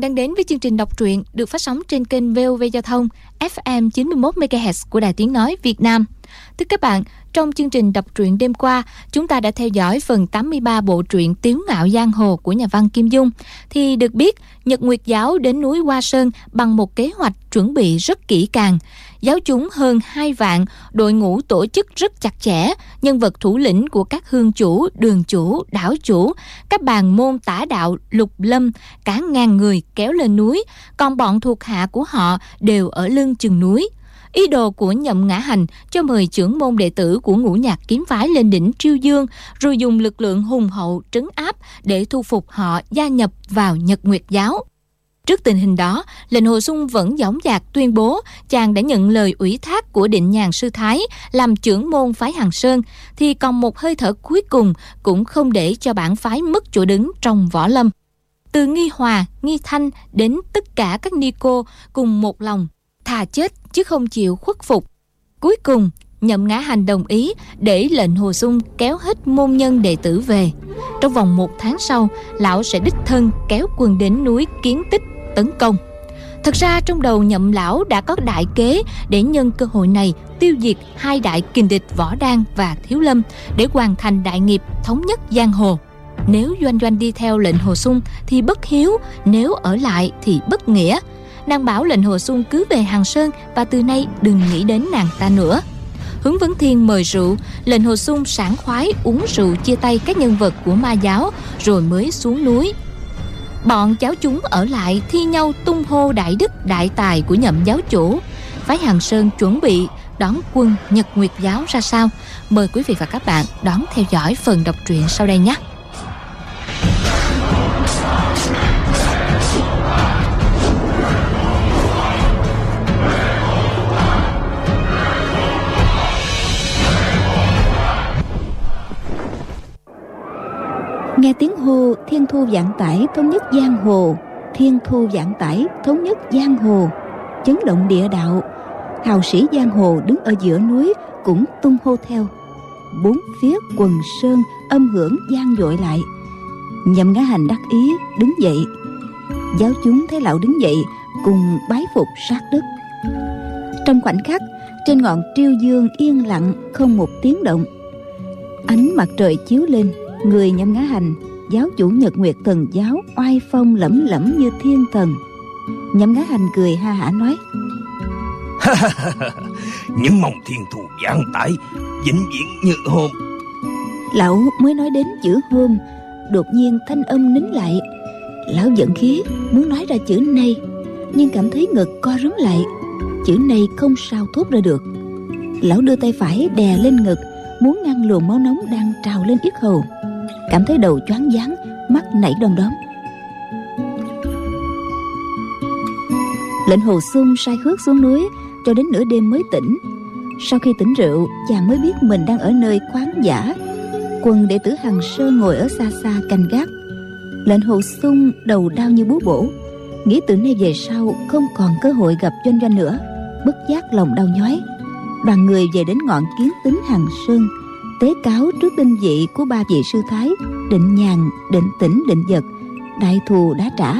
Bạn đang đến với chương trình đọc truyện được phát sóng trên kênh VOV Giao thông FM 91 MHz của Đài Tiếng nói Việt Nam. Thưa các bạn, trong chương trình đọc truyện đêm qua, chúng ta đã theo dõi phần 83 bộ truyện Tiếu ngạo giang hồ của nhà văn Kim Dung. Thì được biết, Nhật Nguyệt Giáo đến núi Hoa Sơn bằng một kế hoạch chuẩn bị rất kỹ càng. Giáo chúng hơn 2 vạn, đội ngũ tổ chức rất chặt chẽ, nhân vật thủ lĩnh của các hương chủ, đường chủ, đảo chủ, các bàn môn tả đạo, lục lâm, cả ngàn người kéo lên núi, còn bọn thuộc hạ của họ đều ở lưng chừng núi. Ý đồ của nhậm ngã hành cho mời trưởng môn đệ tử của ngũ nhạc kiếm phái lên đỉnh Triêu Dương, rồi dùng lực lượng hùng hậu trấn áp để thu phục họ gia nhập vào Nhật Nguyệt Giáo. Trước tình hình đó, lệnh Hồ Sung vẫn dõng dạc tuyên bố chàng đã nhận lời ủy thác của định nhàn sư Thái làm trưởng môn phái Hằng Sơn, thì còn một hơi thở cuối cùng cũng không để cho bản phái mất chỗ đứng trong võ lâm. Từ Nghi Hòa, Nghi Thanh đến tất cả các ni cô cùng một lòng, thà chết chứ không chịu khuất phục. Cuối cùng, Nhậm Ngã Hành đồng ý để lệnh Hồ Sung kéo hết môn nhân đệ tử về. Trong vòng một tháng sau, lão sẽ đích thân kéo quân đến núi Kiến Tích tấn công. Thật ra trong đầu nhậm lão đã có đại kế để nhân cơ hội này tiêu diệt hai đại kình địch Võ Đan và Thiếu Lâm để hoàn thành đại nghiệp thống nhất giang hồ. Nếu Doanh Doanh đi theo lệnh Hồ Sung thì bất hiếu, nếu ở lại thì bất nghĩa. Nàng bảo lệnh Hồ Sung cứ về Hàng Sơn và từ nay đừng nghĩ đến nàng ta nữa. Hướng Vấn Thiên mời rượu, lệnh Hồ Sung sảng khoái uống rượu chia tay các nhân vật của ma giáo rồi mới xuống núi bọn cháu chúng ở lại thi nhau tung hô đại đức, đại tài của nhậm giáo chủ. Phái hàng sơn chuẩn bị đón quân nhật nguyệt giáo ra sao? Mời quý vị và các bạn đón theo dõi phần đọc truyện sau đây nhé. Nghe tiếng hô, thiên thu vạn tải thống nhất giang hồ. Thiên thu vạn tải thống nhất giang hồ. Chấn động địa đạo. Hào sĩ giang hồ đứng ở giữa núi cũng tung hô theo. Bốn phía quần sơn âm hưởng gian dội lại. Nhậm ngã hành đắc ý đứng dậy. Giáo chúng thấy lão đứng dậy, cùng bái phục sát đất trong khoảnh khắc, trên ngọn triêu dương yên lặng không một tiếng động. Ánh mặt trời chiếu lên người nhâm ngã hành giáo chủ nhật nguyệt thần giáo oai phong lẫm lẫm như thiên thần. Nhâm ngã hành cười ha hả nói những mong thiên thù giang tải vĩnh viễn như hôm. Lão mới nói đến chữ hôm đột nhiên thanh âm nín lại. Lão giận khí muốn nói ra chữ này nhưng cảm thấy ngực co rúm lại. Chữ này không sao thốt ra được. Lão đưa tay phải đè lên ngực muốn ngăn luồng máu nóng đang trào lên yết hầu cảm thấy đầu choáng váng, mắt nảy đom đóm. Lệnh hồ sung sai khước xuống núi cho đến nửa đêm mới tỉnh. Sau khi tỉnh rượu, chàng mới biết mình đang ở nơi khoáng giả. Quân đệ tử hằng sơn ngồi ở xa xa canh gác. Lệnh hồ sung đầu đau như búa bổ. Nghĩ từ nay về sau, không còn cơ hội gặp doanh doanh nữa. Bất giác lòng đau nhói. Đoàn người về đến ngọn kiến tính hằng sơn tế cáo trước đinh vị của ba vị sư thái, định nhàn, định tĩnh, định vật. Đại thù đã trả.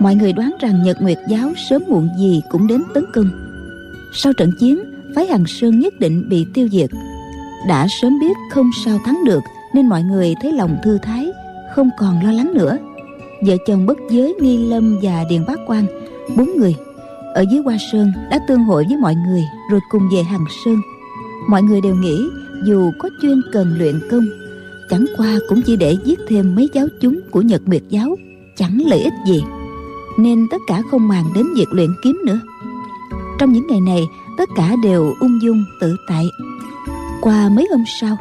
Mọi người đoán rằng nhật nguyệt giáo sớm muộn gì cũng đến tấn công. Sau trận chiến, phái hằng sơn nhất định bị tiêu diệt. Đã sớm biết không sao thắng được, nên mọi người thấy lòng thư thái, không còn lo lắng nữa. Vợ chồng bất giới nghi lâm và điền bác quan, bốn người, ở dưới hoa sơn đã tương hội với mọi người rồi cùng về hằng sơn. Mọi người đều nghĩ dù có chuyên cần luyện công, chẳng qua cũng chỉ để giết thêm mấy giáo chúng của nhật biệt giáo, chẳng lợi ích gì. Nên tất cả không màng đến việc luyện kiếm nữa. Trong những ngày này, tất cả đều ung dung tự tại. Qua mấy hôm sau,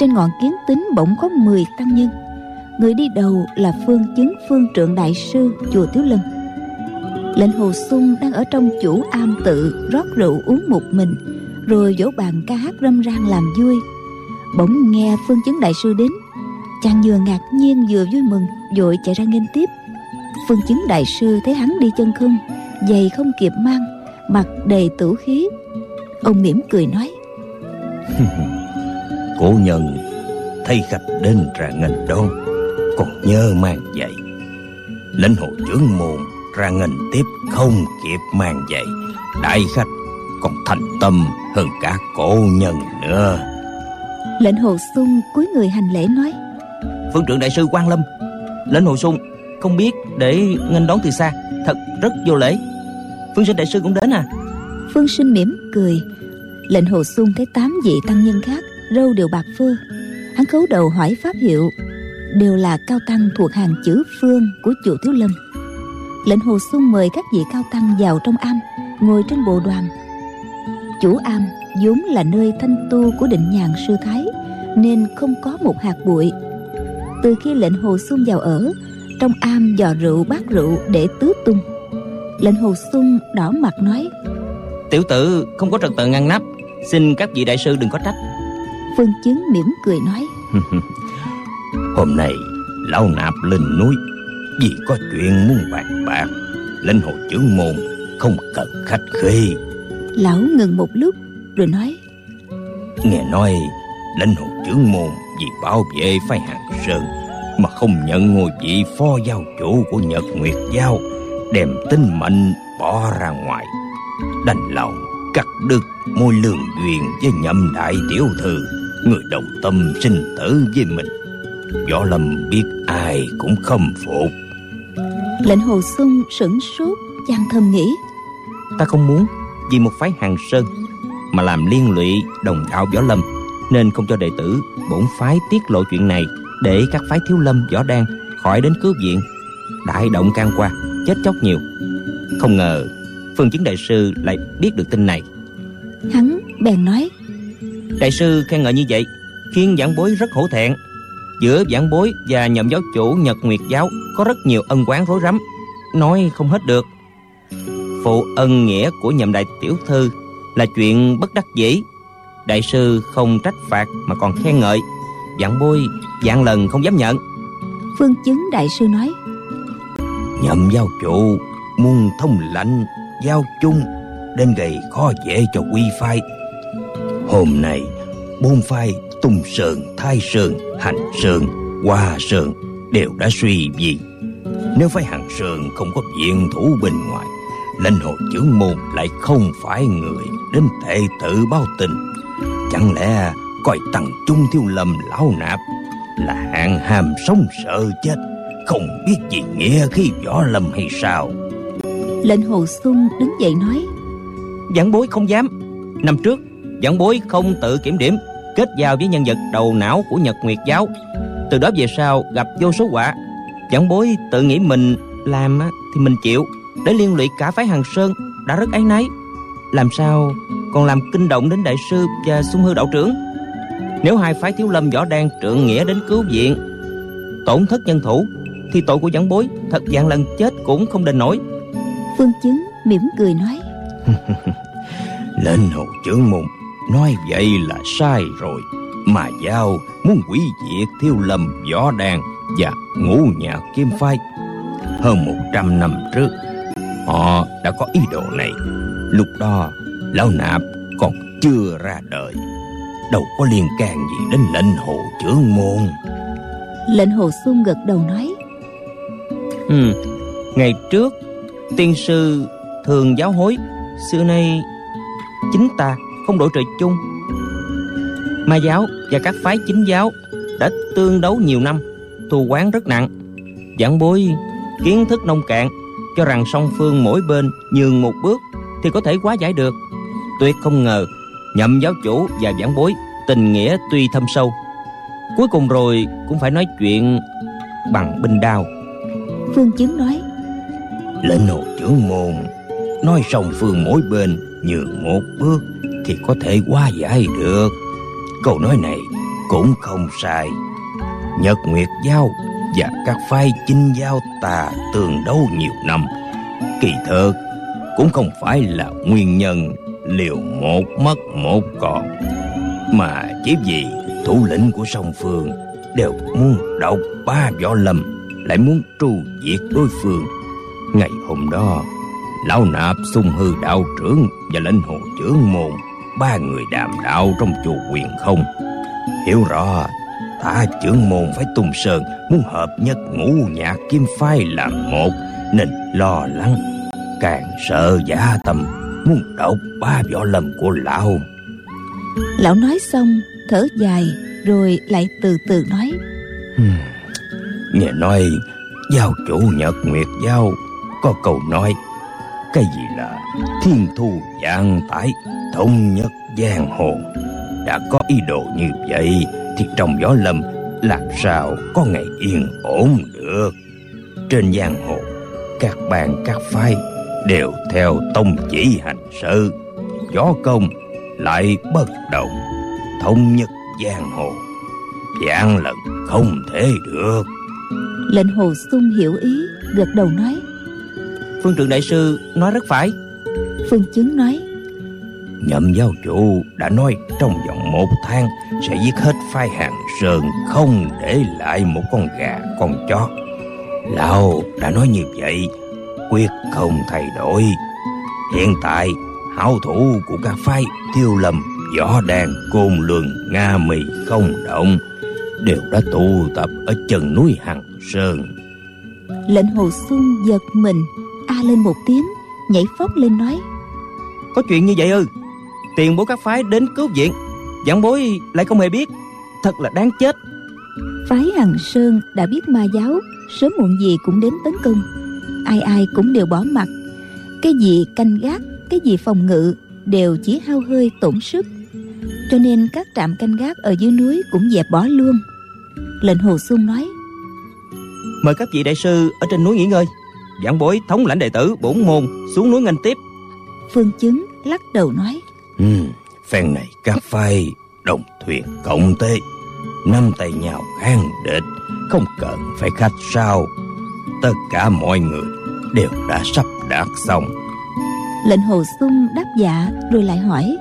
trên ngọn kiến tính bỗng có 10 tăng nhân. Người đi đầu là phương chứng phương trượng đại sư chùa tiếu lâm lệnh hồ sung đang ở trong chủ am tự rót rượu uống một mình rồi vỗ bàn ca hát râm ran làm vui. Bỗng nghe phương chứng đại sư đến, chàng vừa ngạc nhiên vừa vui mừng, vội chạy ra nghênh tiếp. Phương chứng đại sư thấy hắn đi chân không, giày không kịp mang mặt đầy tử khí. Ông mỉm cười nói cổ nhân, thấy khách đến ra ngành đón, còn nhớ mang vậy lãnh hồ trưởng môn ra ngành tiếp không kịp mang giày. Đại khách còn thành tâm hơn cả cổ nhân nữa. Lệnh hồ sung cúi người hành lễ nói Phương trưởng đại sư quan lâm Lệnh hồ sung không biết để nghênh đón từ xa Thật rất vô lễ. Phương sinh đại sư cũng đến à? Phương sinh mỉm cười. Lệnh hồ sung thấy tám vị tăng nhân khác Râu đều bạc phơ. Hắn khấu đầu hỏi pháp hiệu Đều là cao tăng thuộc hàng chữ phương Của chùa Thiếu Lâm. Lệnh hồ sung mời các vị cao tăng vào trong am Ngồi trên bộ đoàn Chủ am vốn là nơi thanh tu Của định nhàn sư thái Nên không có một hạt bụi. Từ khi lệnh hồ sung vào ở Trong am dò rượu bát rượu để tứ tung. Lệnh hồ sung đỏ mặt nói Tiểu tử không có trật tự ngăn nắp Xin các vị đại sư đừng có trách. Phương chứng mỉm cười nói Hôm nay lão nạp lên núi Vì có chuyện muốn bàn bạc Lên hồ trưởng môn Không cần khách khí Lão ngừng một lúc rồi nói. Nghe nói Lên hồ trưởng môn Vì bảo vệ phái hàng sơn Mà không nhận ngôi vị phó giao chủ Của Nhật Nguyệt Giao Đem tính mệnh bỏ ra ngoài. Đành lòng cắt đứt môi lường duyên với nhậm đại tiểu thư người đồng tâm sinh tử với mình. Võ lâm biết ai cũng khâm phục. Lệnh hồ sung sửng sốt chàng thầm nghĩ. Ta không muốn vì một phái hàng sơn mà làm liên lụy đồng đạo võ lâm nên không cho đệ tử bổn phái tiết lộ chuyện này để các phái thiếu lâm võ đan khỏi đến cứu viện. Đại động can qua chết chóc nhiều. Không ngờ phương chứng đại sư lại biết được tin này. Hắn bèn nói đại sư khen ngợi như vậy khiến giảng bối rất hổ thẹn. Giữa giảng bối và nhậm giáo chủ nhật nguyệt giáo có rất nhiều ân oán rối rắm nói không hết được phụ ân nghĩa của nhậm đại tiểu thư là chuyện bất đắc dĩ. Đại sư không trách phạt mà còn khen ngợi giảng bối dạng lần không dám nhận. Phương chứng đại sư nói. Nhậm giáo chủ muôn thông lạnh giao chung nên gây khó dễ cho quy phái hôm nay bốn phái tung sơn thái sơn hành sơn hoa sơn đều đã suy vì. Nếu phái hàng sơn không có viện thủ bên ngoài lãnh hồ trưởng môn lại không phải người đến tệ tự báo tình. Chẳng lẽ coi tăng trung thiếu lầm lão nạp là hạng hàm sống sợ chết không biết gì nghĩa khi võ lâm hay sao? Lệnh hồ sung đứng dậy nói giảng bối không dám. Năm trước giảng bối không tự kiểm điểm kết giao với nhân vật đầu não của nhật nguyệt giáo. Từ đó về sau gặp vô số quả. Giảng bối tự nghĩ mình làm thì mình chịu để liên lụy cả phái hàng sơn đã rất áy náy. Làm sao còn làm kinh động đến đại sư và sung hư đạo trưởng? Nếu hai phái thiếu lâm võ đang trượng nghĩa đến cứu viện tổn thất nhân thủ thì tội của giảng bối thật dạng lần chết cũng không đền nổi. Phương chứng mỉm cười nói. Lên hồ trưởng môn nói vậy là sai rồi. Mà giao muốn quỷ diệt thiêu lâm võ đàn và ngũ nhạc kim phái hơn một trăm năm trước họ đã có ý đồ này. Lúc đó lão nạp còn chưa ra đời. Đâu có liên can gì đến lệnh hồ trưởng môn. Lệnh hồ xuân gật đầu nói ừ ngày trước tiên sư thường giáo hối. Xưa nay chính ta không đổi trời chung. Ma giáo và các phái chính giáo đã tương đấu nhiều năm thù quán rất nặng. Giảng bối kiến thức nông cạn cho rằng song phương mỗi bên nhường một bước thì có thể hóa giải được. Tuyệt không ngờ nhậm giáo chủ và giảng bối tình nghĩa tuy thâm sâu. Cuối cùng rồi cũng phải nói chuyện bằng binh đao phương chứng nói lệnh hồ trưởng môn nói song phương mỗi bên nhường một bước thì có thể hóa giải được. Câu nói này cũng không sai. Nhật nguyệt giao và các phái chinh giao tà tường đấu nhiều năm. Kỳ thực cũng không phải là nguyên nhân liều một mất một còn mà chỉ vì thủ lĩnh của song phương đều muốn độc ba võ lâm, lại muốn tru diệt đối phương. Ngày hôm đó, lão nạp xung hư đạo trưởng và lãnh hồ trưởng môn, ba người đàm đạo trong chùa quyền không, hiểu rõ ta trưởng môn phải tung sơn muốn hợp nhất ngũ nhạc kim phái làm một nên lo lắng càng sợ giả tâm muốn độc ba võ lâm của lão. Lão nói xong thở dài rồi lại từ từ nói. Nghe nói giao chủ nhật nguyệt giao có câu nói cái gì là thiên thu dạng tải thống nhất giang hồ. Đã có ý đồ như vậy thì trong võ lâm làm sao có ngày yên ổn được. Trên giang hồ các bang các phái đều theo tông chỉ hành sự. Võ công lại bất đồng thống nhất giang hồ. Dạng lần không thể được. Lệnh hồ sung hiểu ý gật đầu nói. Phương trượng đại sư nói rất phải. Phương chứng nói nhậm giáo chủ đã nói trong vòng một tháng sẽ giết hết phái hàng sơn không để lại một con gà con chó. Lão đã nói như vậy quyết không thay đổi. Hiện tại hảo thủ của các phái tiêu lâm võ đàn côn luân nga mì không động đều đã tụ tập ở chân núi hằng sơn. Lệnh hồ sung giật mình a lên một tiếng nhảy phóc lên nói có chuyện như vậy ư tiền bối các phái đến cứu viện. Giảng bối lại không hề biết thật là đáng chết. Phái hằng sơn đã biết ma giáo sớm muộn gì cũng đến tấn công. Ai ai cũng đều bỏ mặt. Cái gì canh gác cái gì phòng ngự đều chỉ hao hơi tổn sức. Cho nên các trạm canh gác ở dưới núi cũng dẹp bỏ luôn. Lệnh hồ sung nói mời các vị đại sư ở trên núi nghỉ ngơi. Giảng bối thống lãnh đệ tử bổn môn xuống núi nghênh tiếp. Phương chứng lắc đầu nói ừ, phen này các phái đồng thuyền cộng tế. Năm tay nhau kháng địch không cần phải khách sao. Tất cả mọi người đều đã sắp đạt xong. Lệnh hồ sung đáp dạ rồi lại hỏi.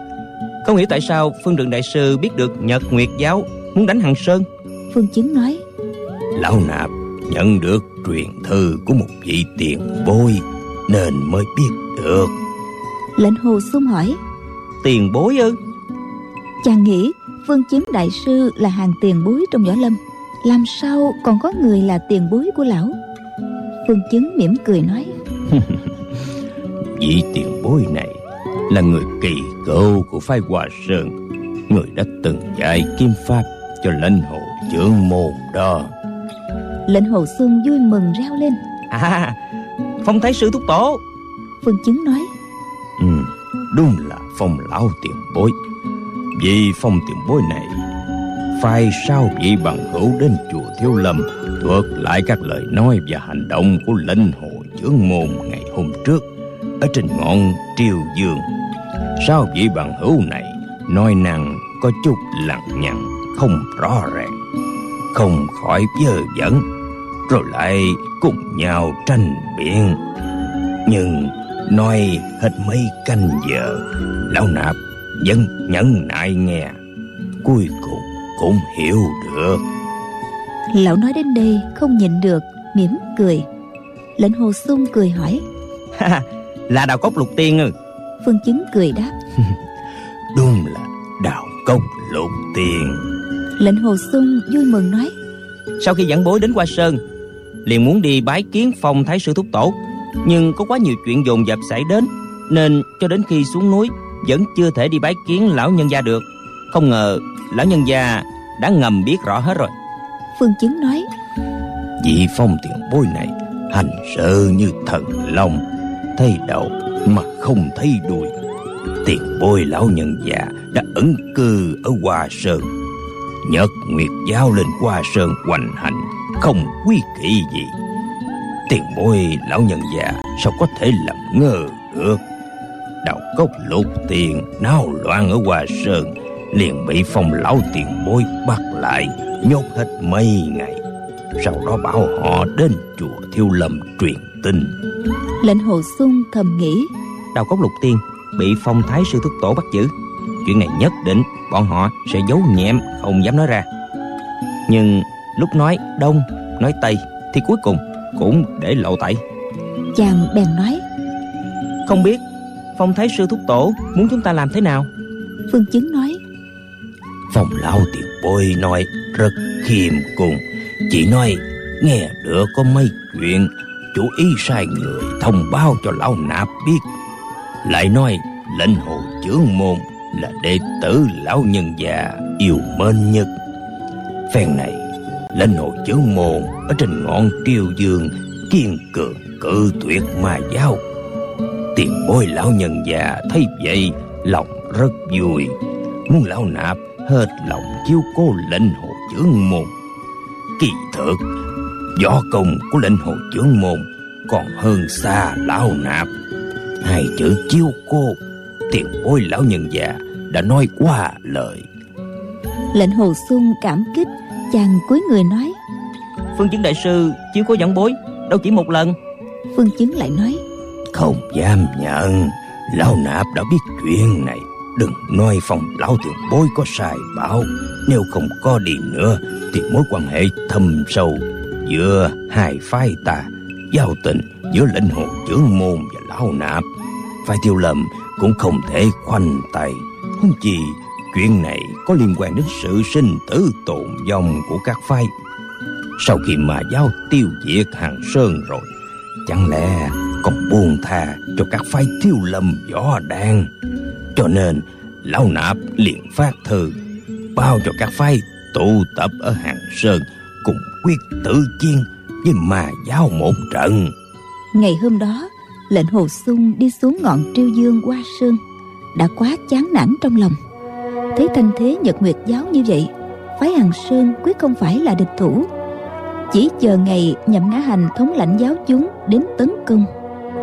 Không hiểu tại sao phương trượng đại sư biết được nhật nguyệt giáo muốn đánh hằng sơn? Phương chứng nói. Lão nạp nhận được truyền thư của một vị tiền bối nên mới biết được. Lệnh hồ sung hỏi tiền bối ư? Chàng nghĩ phương chứng đại sư là hàng tiền bối trong võ lâm. Làm sao còn có người là tiền bối của lão? Phương chứng mỉm cười nói. Vị tiền bối này là người kỳ cựu của phái hòa sơn. Người đã từng dạy kim pháp cho lệnh hồ trưởng môn đó. Lệnh hồ xuân vui mừng reo lên. À phong thái sư thúc tổ. Phương chứng nói. Ừ, đúng là phong lão tiền bối. Vì phong tiền bối này, phải sao vị bằng hữu đến chùa thiếu lâm thuật lại các lời nói và hành động của linh hồ chướng môn ngày hôm trước ở trên ngọn triều dương? Sao vị bằng hữu này nói năng có chút lằng nhằng, không rõ ràng, không khỏi dơ dẫn rồi lại cùng nhau tranh biện? Nhưng nói hết mấy canh giờ lão nạp vẫn nhẫn nại nghe. Cuối cùng cũng hiểu được. Lão nói đến đây không nhịn được mỉm cười. Lệnh hồ sung cười hỏi. Là đào cốc lục tiên ư? Phương chứng cười đáp. Đúng là đào cốc lục tiên. Lệnh hồ sung vui mừng nói. Sau khi dẫn bối đến qua sơn liền muốn đi bái kiến phong thái sư thúc tổ nhưng có quá nhiều chuyện dồn dập xảy đến nên cho đến khi xuống núi vẫn chưa thể đi bái kiến lão nhân gia được. Không ngờ lão nhân gia đã ngầm biết rõ hết rồi. Phương chứng nói vị phong tiền bối này hành sự như thần long thấy đầu mà không thấy đuôi. Tiền bối lão nhân già đã ẩn cư ở hoa sơn. Nhật nguyệt giao lên hoa sơn hoành hành không quy kỵ gì tiền bối lão nhân già sao có thể làm ngơ được? Đào cốc lục tiền náo loạn ở hoa sơn liền bị phong lão tiền bối bắt lại nhốt hết mấy ngày. Sau đó bảo họ đến chùa thiêu lâm truyền tin. Lệnh hồ sung thầm nghĩ. Đào cốc lục tiên bị phong thái sư thúc tổ bắt giữ. Chuyện này nhất định bọn họ sẽ giấu nhẹm không dám nói ra. Nhưng lúc nói đông nói tây thì cuối cùng cũng để lộ tẩy. Chàng bèn nói không biết phong thái sư thúc tổ muốn chúng ta làm thế nào? Phương chứng nói phong lão tiền bối nói rất khiêm cùng. Chỉ nói nghe được có mấy chuyện Chủ ý sai người thông báo cho lão nạp biết. Lại nói lệnh hồ chướng môn Là đệ tử lão nhân già yêu mến nhất. Phen này lệnh hồ chướng môn Ở trên ngọn triều dương, Kiên cường, cự tuyệt ma giáo. Tiền bối lão nhân già, thấy vậy, Lòng rất vui. Muốn lão nạp, hết lòng chiếu cố lệnh hồ chướng môn Kỳ thực, Võ công của lệnh hồ chướng môn Còn hơn xa lão nạp. Hai chữ chiếu cô Tiền bối lão nhân già Đã nói qua lời. Lệnh hồ xuân cảm kích. Chàng cúi người nói Phương chứng đại sư chiếu cố dẫn bối Đâu chỉ một lần. Phương chứng lại nói Không dám nhận Lão nạp đã biết chuyện này. Đừng nói phòng lão tiền bối có sai bảo. Nếu không có đi nữa Thì mối quan hệ thâm sâu Giữa hai phái ta Giao tình giữa lệnh hồ trưởng môn và lão nạp. Phái tiêu lầm cũng không thể khoanh tay. Không chi chuyện này có liên quan đến sự sinh tử tồn vong của các phái. Sau khi mà giao tiêu diệt hàng sơn rồi, Chẳng lẽ còn buông tha cho các phái tiêu lâm võ đan? Cho nên, Lão Nạp liền phát thư, Bao cho các phái tụ tập ở Hàng Sơn Cùng quyết tử chiến với mà giáo một trận. Ngày hôm đó, Lệnh Hồ Sung đi xuống ngọn triêu dương qua sơn, Đã quá chán nản trong lòng. Thấy thanh thế Nhật Nguyệt giáo như vậy Phái Hằng Sơn quyết không phải là địch thủ. Chỉ chờ ngày nhậm ngã hành thống lãnh giáo chúng đến tấn công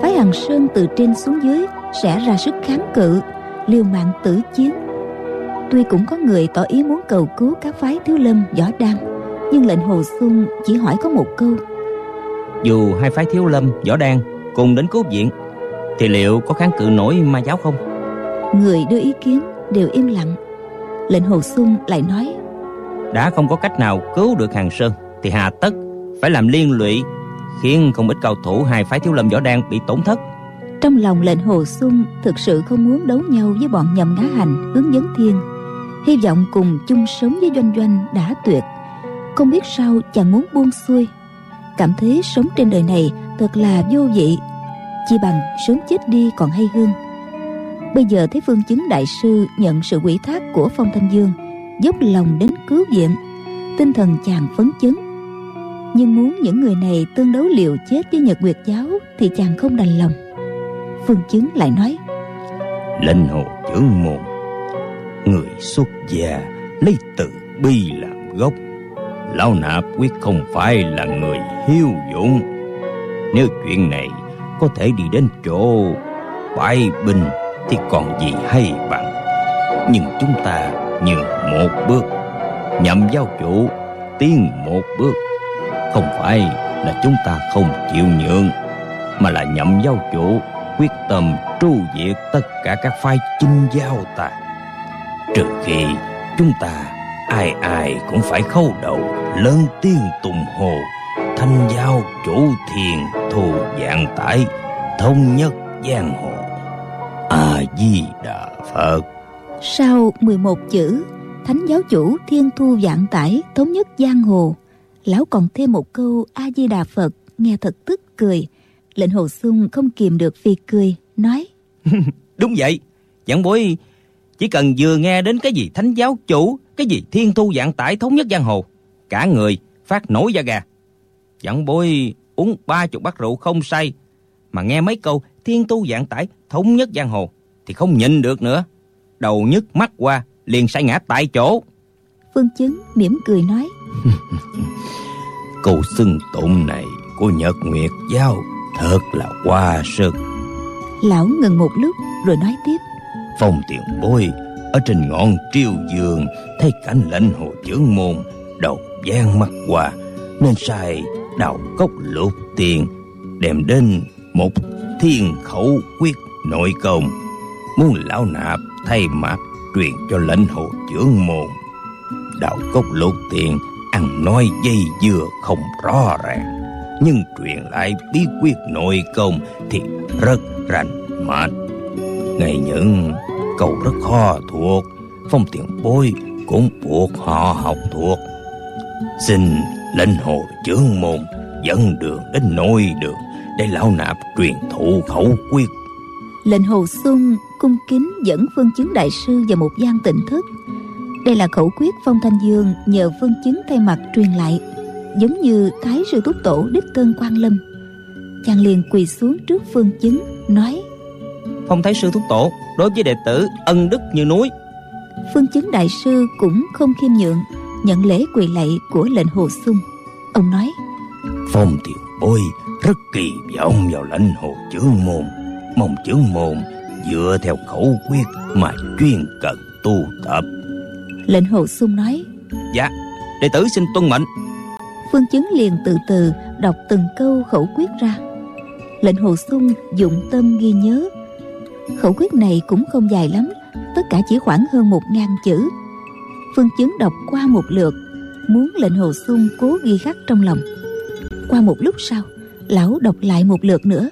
Phái Hằng Sơn từ trên xuống dưới sẽ ra sức kháng cự liều mạng tử chiến. Tuy cũng có người tỏ ý muốn cầu cứu các phái thiếu lâm võ đan nhưng lệnh hồ xuân chỉ hỏi có một câu. Dù hai phái thiếu lâm võ đan cùng đến cứu viện Thì liệu có kháng cự nổi ma giáo không? Người đưa ý kiến đều im lặng lệnh hồ xuân lại nói Đã không có cách nào cứu được hàng sơn Thì hà tất phải làm liên lụy Khiến không ít cao thủ hai phái thiếu lâm võ đan bị tổn thất. Trong lòng lệnh hồ xuân thực sự không muốn đấu nhau với bọn nhầm ngã hành hướng dẫn thiên. Hy vọng cùng chung sống với doanh doanh đã tuyệt. Không biết sao chàng muốn buông xuôi. Cảm thấy sống trên đời này thật là vô vị. Chỉ bằng sớm chết đi còn hay hơn bây giờ thấy phương chứng đại sư nhận sự quỷ thác của phong thanh dương dốc lòng đến cứu viện, tinh thần chàng phấn chấn. Nhưng muốn những người này tương đấu liều chết với nhật nguyệt giáo thì chàng không đành lòng. Phương chứng lại nói, lệnh hồ chướng môn, người xuất gia lấy từ bi làm gốc. Lão nạp quyết không phải là người hiếu dụng. Nếu chuyện này có thể đi đến chỗ bãi binh thì còn gì hay bằng. Nhưng chúng ta nhường một bước nhậm giao chủ tiến một bước. Không phải là chúng ta không chịu nhượng mà là nhậm giao chủ quyết tâm tru diệt tất cả các phái chinh giao ta. Trừ khi chúng ta ai ai cũng phải khâu đầu, lớn tiếng tùng hồ, thanh giao chủ thiền thù dạng tải thông nhất giang hồ a di đà phật. Sau 11 chữ thánh giáo chủ thiên thu dạng tải thống nhất giang hồ lão còn thêm một câu a di đà phật nghe thật tức cười. Lệnh hồ sung không kìm được vì cười nói đúng vậy giảng bối chỉ cần vừa nghe đến cái gì thánh giáo chủ cái gì thiên thu dạng tải thống nhất giang hồ cả người phát nổi da gà. Giảng bối uống ba chục bát rượu không say mà nghe mấy câu thiên thu dạng tải thống nhất giang hồ thì không nhịn được nữa. Đầu nhức mắt qua liền say ngã tại chỗ. Phương chứng mỉm cười nói. Câu xưng tụng này của nhật nguyệt giao Thật là quá sức. Lão ngừng một lúc rồi nói tiếp. Phong tiền bối Ở trên ngọn triều dương Thấy cảnh lệnh hồ chướng môn Đầu gian mắt qua Nên sai đào cốc lục tiền Đem đến một thiên khẩu quyết nội công Muốn lão nạp thay mặt Truyền cho lãnh hồ trưởng môn Đạo cốc lục tiền Ăn nói dây dưa không rõ ràng nhưng truyền lại bí quyết nội công thì rất rành mạch. ngày những câu rất khó thuộc, phong tiền bối cũng buộc họ học thuộc. Xin lãnh hồ trưởng môn dẫn đường đến nội đường để lão nạp truyền thụ khẩu quyết lệnh hồ sung cung kính dẫn phương chứng đại sư vào một gian tịnh thất đây là khẩu quyết phong thanh dương nhờ phương chứng thay mặt truyền lại giống như thái sư túc tổ đích thân quan lâm. Chàng liền quỳ xuống trước phương chứng nói phong thái sư thúc tổ đối với đệ tử ân đức như núi. Phương chứng đại sư cũng không khiêm nhượng nhận lễ quỳ lạy của lệnh hồ sung ông nói phong tiền bối rất kỳ vọng vào lãnh hồ chướng môn mong chướng môn dựa theo khẩu quyết mà chuyên cần tu tập. Lệnh hồ sung nói dạ đệ tử xin tuân mệnh. Phương chứng liền từ từ đọc từng câu khẩu quyết ra. Lệnh hồ sung dụng tâm ghi nhớ. Khẩu quyết này cũng không dài lắm tất cả chỉ khoảng hơn một ngàn chữ. Phương chứng đọc qua một lượt muốn lệnh hồ sung cố ghi khắc trong lòng. Qua một lúc sau lão đọc lại một lượt nữa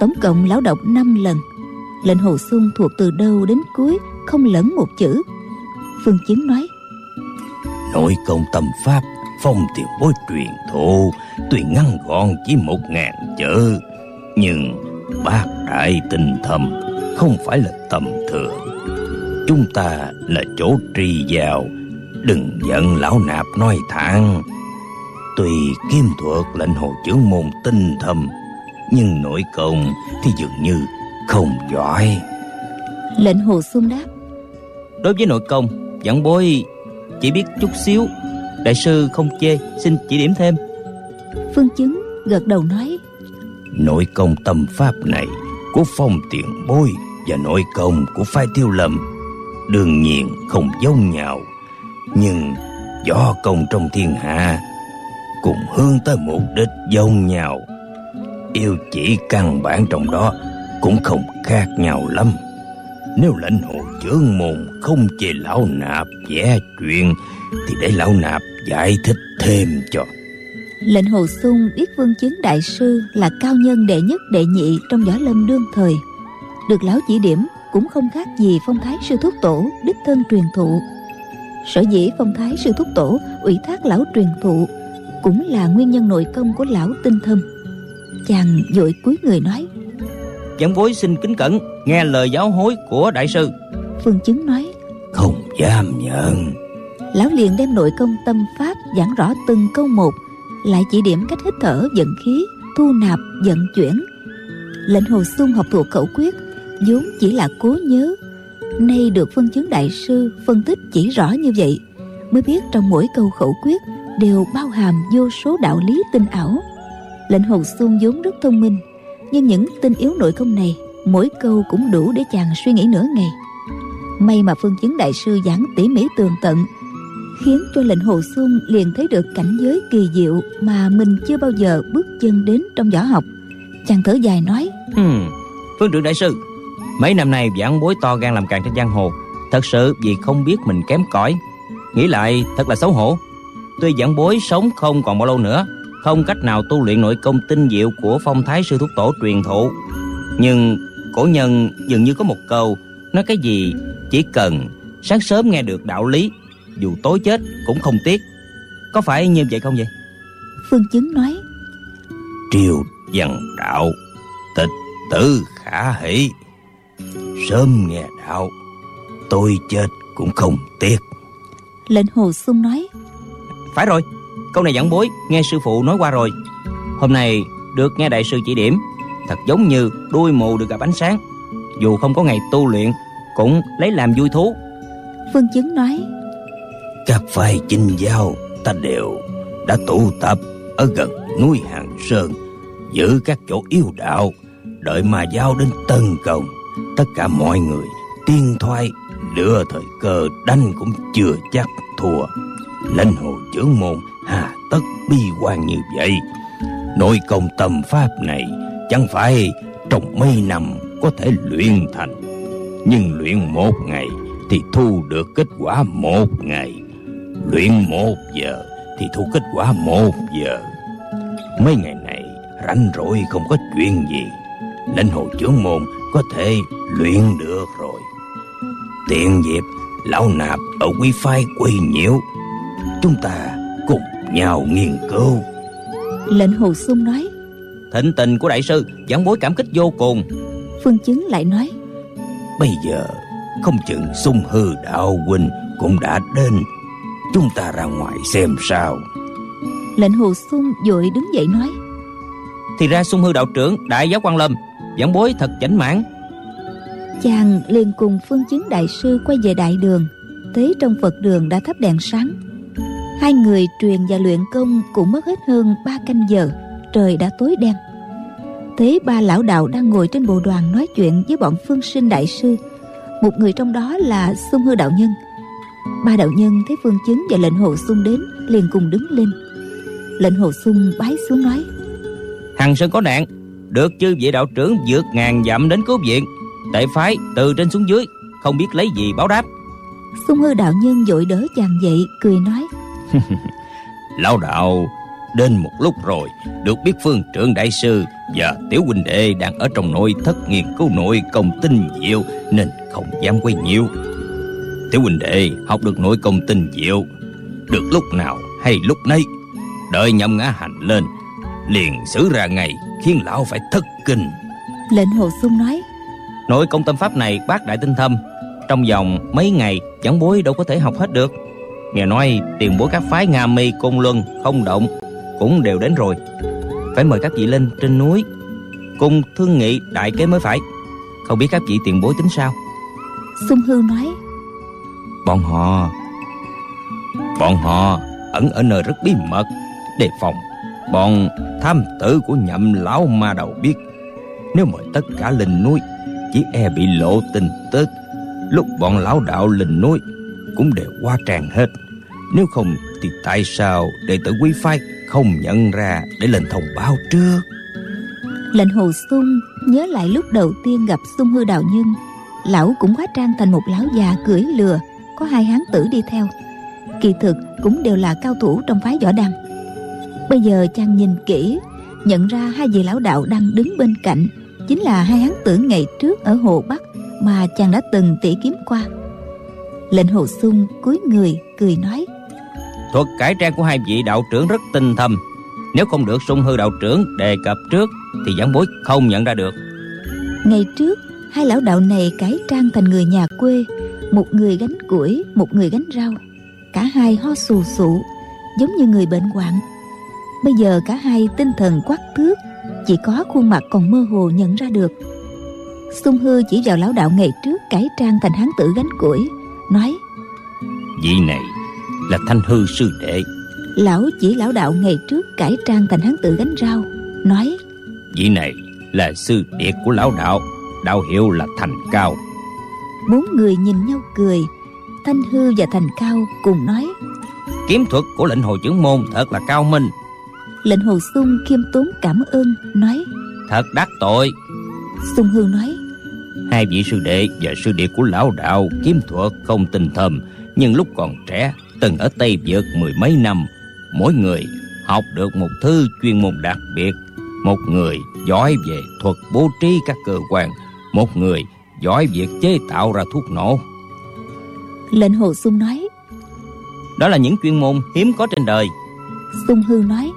tổng cộng lão đọc 5 lần. Lệnh hồ sung thuộc từ đầu đến cuối không lẫn một chữ. Phương chiến nói, nội công tâm pháp, phong tiền bối truyền thụ, tuy ngăn gọn chỉ một ngàn chữ, nhưng bác đại tinh thầm không phải là tầm thường. Chúng ta là chỗ trì vào đừng giận lão nạp nói thẳng. Tuy kim thuật lệnh hồ trưởng môn tinh thầm nhưng nội công thì dường như không giỏi. Lệnh hồ xung đáp. Đối với nội công giảng bối chỉ biết chút xíu. Đại sư không chê xin chỉ điểm thêm. Phương chứng gật đầu nói. Nội công tâm pháp này của phong tiền bối và nội công của phái tiêu lầm đương nhiên không giống nhau. Nhưng võ công trong thiên hạ cùng hướng tới mục đích giống nhau yêu chỉ căn bản trong đó cũng không khác nhau lắm. Nếu lãnh hồ chướng môn không chê lão nạp vẽ chuyện, thì để lão nạp giải thích thêm cho. Lệnh hồ sung biết vương chứng đại sư là cao nhân đệ nhất đệ nhị trong võ lâm đương thời. Được lão chỉ điểm cũng không khác gì phong thái sư thúc tổ, đích thân truyền thụ. Sở dĩ phong thái sư thúc tổ ủy thác lão truyền thụ cũng là nguyên nhân nội công của lão tinh thâm chàng vội cúi người nói. Giảng bối xin kính cẩn nghe lời giáo hối của đại sư. Phương chứng nói không dám nhận. Lão liền đem nội công tâm pháp giảng rõ từng câu một lại chỉ điểm cách hít thở vận khí thu nạp vận chuyển. Lệnh hồ xuân học thuộc khẩu quyết vốn chỉ là cố nhớ. Nay được phân chứng đại sư phân tích chỉ rõ như vậy mới biết trong mỗi câu khẩu quyết đều bao hàm vô số đạo lý tinh ảo lệnh hồ xuân vốn rất thông minh nhưng những tinh yếu nội công này mỗi câu cũng đủ để chàng suy nghĩ nửa ngày. May mà phương chứng đại sư giảng tỉ mỉ tường tận khiến cho lệnh hồ xuân liền thấy được cảnh giới kỳ diệu mà mình chưa bao giờ bước chân đến trong võ học. Chàng thở dài nói hmm, phương trưởng đại sư mấy năm nay giảng bối to gan làm càng trên giang hồ thật sự vì không biết mình kém cỏi nghĩ lại thật là xấu hổ. Tuy giảng bối sống không còn bao lâu nữa không cách nào tu luyện nội công tinh diệu của phong thái sư thúc tổ truyền thụ. Nhưng cổ nhân dường như có một câu nói cái gì chỉ cần sáng sớm nghe được đạo lý dù tối chết cũng không tiếc. Có phải như vậy không vậy? Phương chứng nói triều văn đạo tịch tử khả hỷ. Sớm nghe đạo tôi chết cũng không tiếc. Lệnh hồ sung nói phải rồi câu này giảng bối nghe sư phụ nói qua rồi. Hôm nay được nghe đại sư chỉ điểm thật giống như đuôi mù được gặp ánh sáng. Dù không có ngày tu luyện cũng lấy làm vui thú. Phương chứng nói các phái chinh giao ta đều đã tụ tập ở gần núi hàng sơn giữ các chỗ yêu đạo đợi mà giao đến tấn công. Tất cả mọi người tiên thoái lựa thời cơ đánh cũng chưa chắc thua. Lãnh hồ trưởng môn hà tất bi quan như vậy. Nội công tâm pháp này chẳng phải trong mấy năm có thể luyện thành. Nhưng luyện một ngày thì thu được kết quả một ngày. Luyện một giờ thì thu kết quả một giờ. Mấy ngày này rảnh rỗi không có chuyện gì. Lãnh hồ trưởng môn có thể luyện được rồi. Tiện dịp lão nạp ở quý phái quỳ nhiễu, chúng ta nhau nghiên cứu lệnh hồ sung nói thịnh tình của đại sư giảng bối cảm kích vô cùng. Phương chứng lại nói bây giờ không chừng sung hư đạo huynh cũng đã đến. Chúng ta ra ngoài xem sao. Lệnh hồ sung vội đứng dậy nói thì ra sung hư đạo trưởng đại giáo quan lâm giảng bối thật chảnh mãn. Chàng liền cùng phương chứng đại sư quay về đại đường. Thấy trong phật đường đã thắp đèn sáng hai người truyền và luyện công cũng mất hết hơn ba canh giờ trời đã tối đen. Thấy ba lão đạo đang ngồi trên bộ đoàn nói chuyện với bọn phương sinh đại sư. Một người trong đó là sung hư đạo nhân. Ba đạo nhân thấy phương chứng và lệnh hồ sung đến liền cùng đứng lên. Lệnh hồ sung bái xuống nói hằng sơn có nạn được chư vị đạo trưởng vượt ngàn dặm đến cứu viện. Tệ phái từ trên xuống dưới không biết lấy gì báo đáp. Sung hư đạo nhân vội đỡ chàng dậy cười nói lão đạo đến một lúc rồi được biết phương trưởng đại sư và tiểu huynh đệ đang ở trong nội thất nghiên cứu nội công tinh diệu nên không dám quay nhiều. Tiểu huynh đệ học được nội công tinh diệu được lúc nào hay lúc nấy. Đợi nhậm ngã hành lên liền xử ra ngày khiến lão phải thất kinh. Lệnh hồ sung nói nội công tâm pháp này bác đại tinh thâm trong vòng mấy ngày chẳng bối đâu có thể học hết được nghe nói tiền bối các phái nga mi côn luân không động cũng đều đến rồi. Phải mời các vị lên trên núi cùng thương nghị đại kế mới phải. Không biết các vị tiền bối tính sao? Sung hư nói. Bọn họ bọn họ ẩn ở nơi rất bí mật đề phòng bọn tham tử của nhậm lão ma đầu biết. Nếu mời tất cả lên núi chỉ e bị lộ tin tức. Lúc bọn lão đạo lên núi cũng đều qua tràn hết. Nếu không thì tại sao đệ tử quý phái không nhận ra để lên thông báo trước? Lệnh hồ sung nhớ lại lúc đầu tiên gặp sung hư đạo nhân, lão cũng hóa trang thành một lão già cưỡi lừa, có hai hán tử đi theo. Kỳ thực cũng đều là cao thủ trong phái võ đăng bây giờ chàng nhìn kỹ, nhận ra hai vị lão đạo đang đứng bên cạnh, chính là hai hán tử ngày trước ở hồ bắc mà chàng đã từng tỉ kiếm qua lệnh hồ sung cúi người cười nói. Thuật cải trang của hai vị đạo trưởng rất tinh thâm. Nếu không được sung hư đạo trưởng đề cập trước thì giảng bối không nhận ra được. Ngày trước hai lão đạo này cải trang thành người nhà quê một người gánh củi một người gánh rau. Cả hai ho sù sụ giống như người bệnh hoạn. Bây giờ cả hai tinh thần quắc thước chỉ có khuôn mặt còn mơ hồ nhận ra được. Sung hư chỉ vào lão đạo ngày trước cải trang thành hán tử gánh củi nói vị này là thanh hư sư đệ. Lão chỉ lão đạo ngày trước cải trang thành hán tử gánh rau. Nói vị này là sư điệt của lão đạo đạo hiệu là thành cao. Bốn người nhìn nhau cười thanh hư và thành cao cùng nói kiếm thuật của lệnh hồ trưởng môn thật là cao minh. Lệnh hồ sung khiêm tốn cảm ơn nói thật đắc tội. Sung hư nói hai vị sư đệ và sư đệ của lão đạo kiếm thuật không tinh thầm nhưng lúc còn trẻ từng ở tây vượt mười mấy năm mỗi người học được một thứ chuyên môn đặc biệt. Một người giỏi về thuật bố trí các cơ quan một người giỏi việc chế tạo ra thuốc nổ. Lệnh hồ sung nói đó là những chuyên môn hiếm có trên đời. Sung hư nói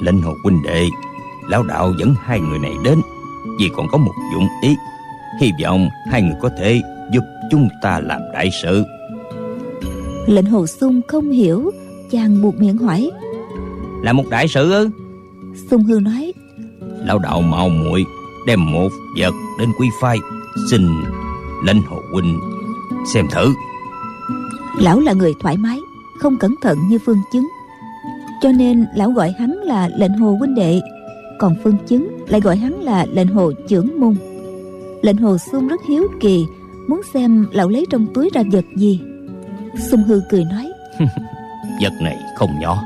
lệnh hồ huynh đệ lão đạo dẫn hai người này đến vì còn có một dụng ý hy vọng hai người có thể giúp chúng ta làm đại sự. Lệnh hồ sung không hiểu chàng buộc miệng hỏi. Là một đại sự ư? Sung hư nói. Lão đạo mạo muội đem một vật đến quý phái xin lệnh hồ huynh xem thử. Lão là người thoải mái không cẩn thận như phương chứng. Cho nên lão gọi hắn là lệnh hồ huynh đệ còn phương chứng lại gọi hắn là lệnh hồ trưởng môn lệnh hồ sung rất hiếu kỳ muốn xem lão lấy trong túi ra vật gì. Sung hư cười nói vật này không nhỏ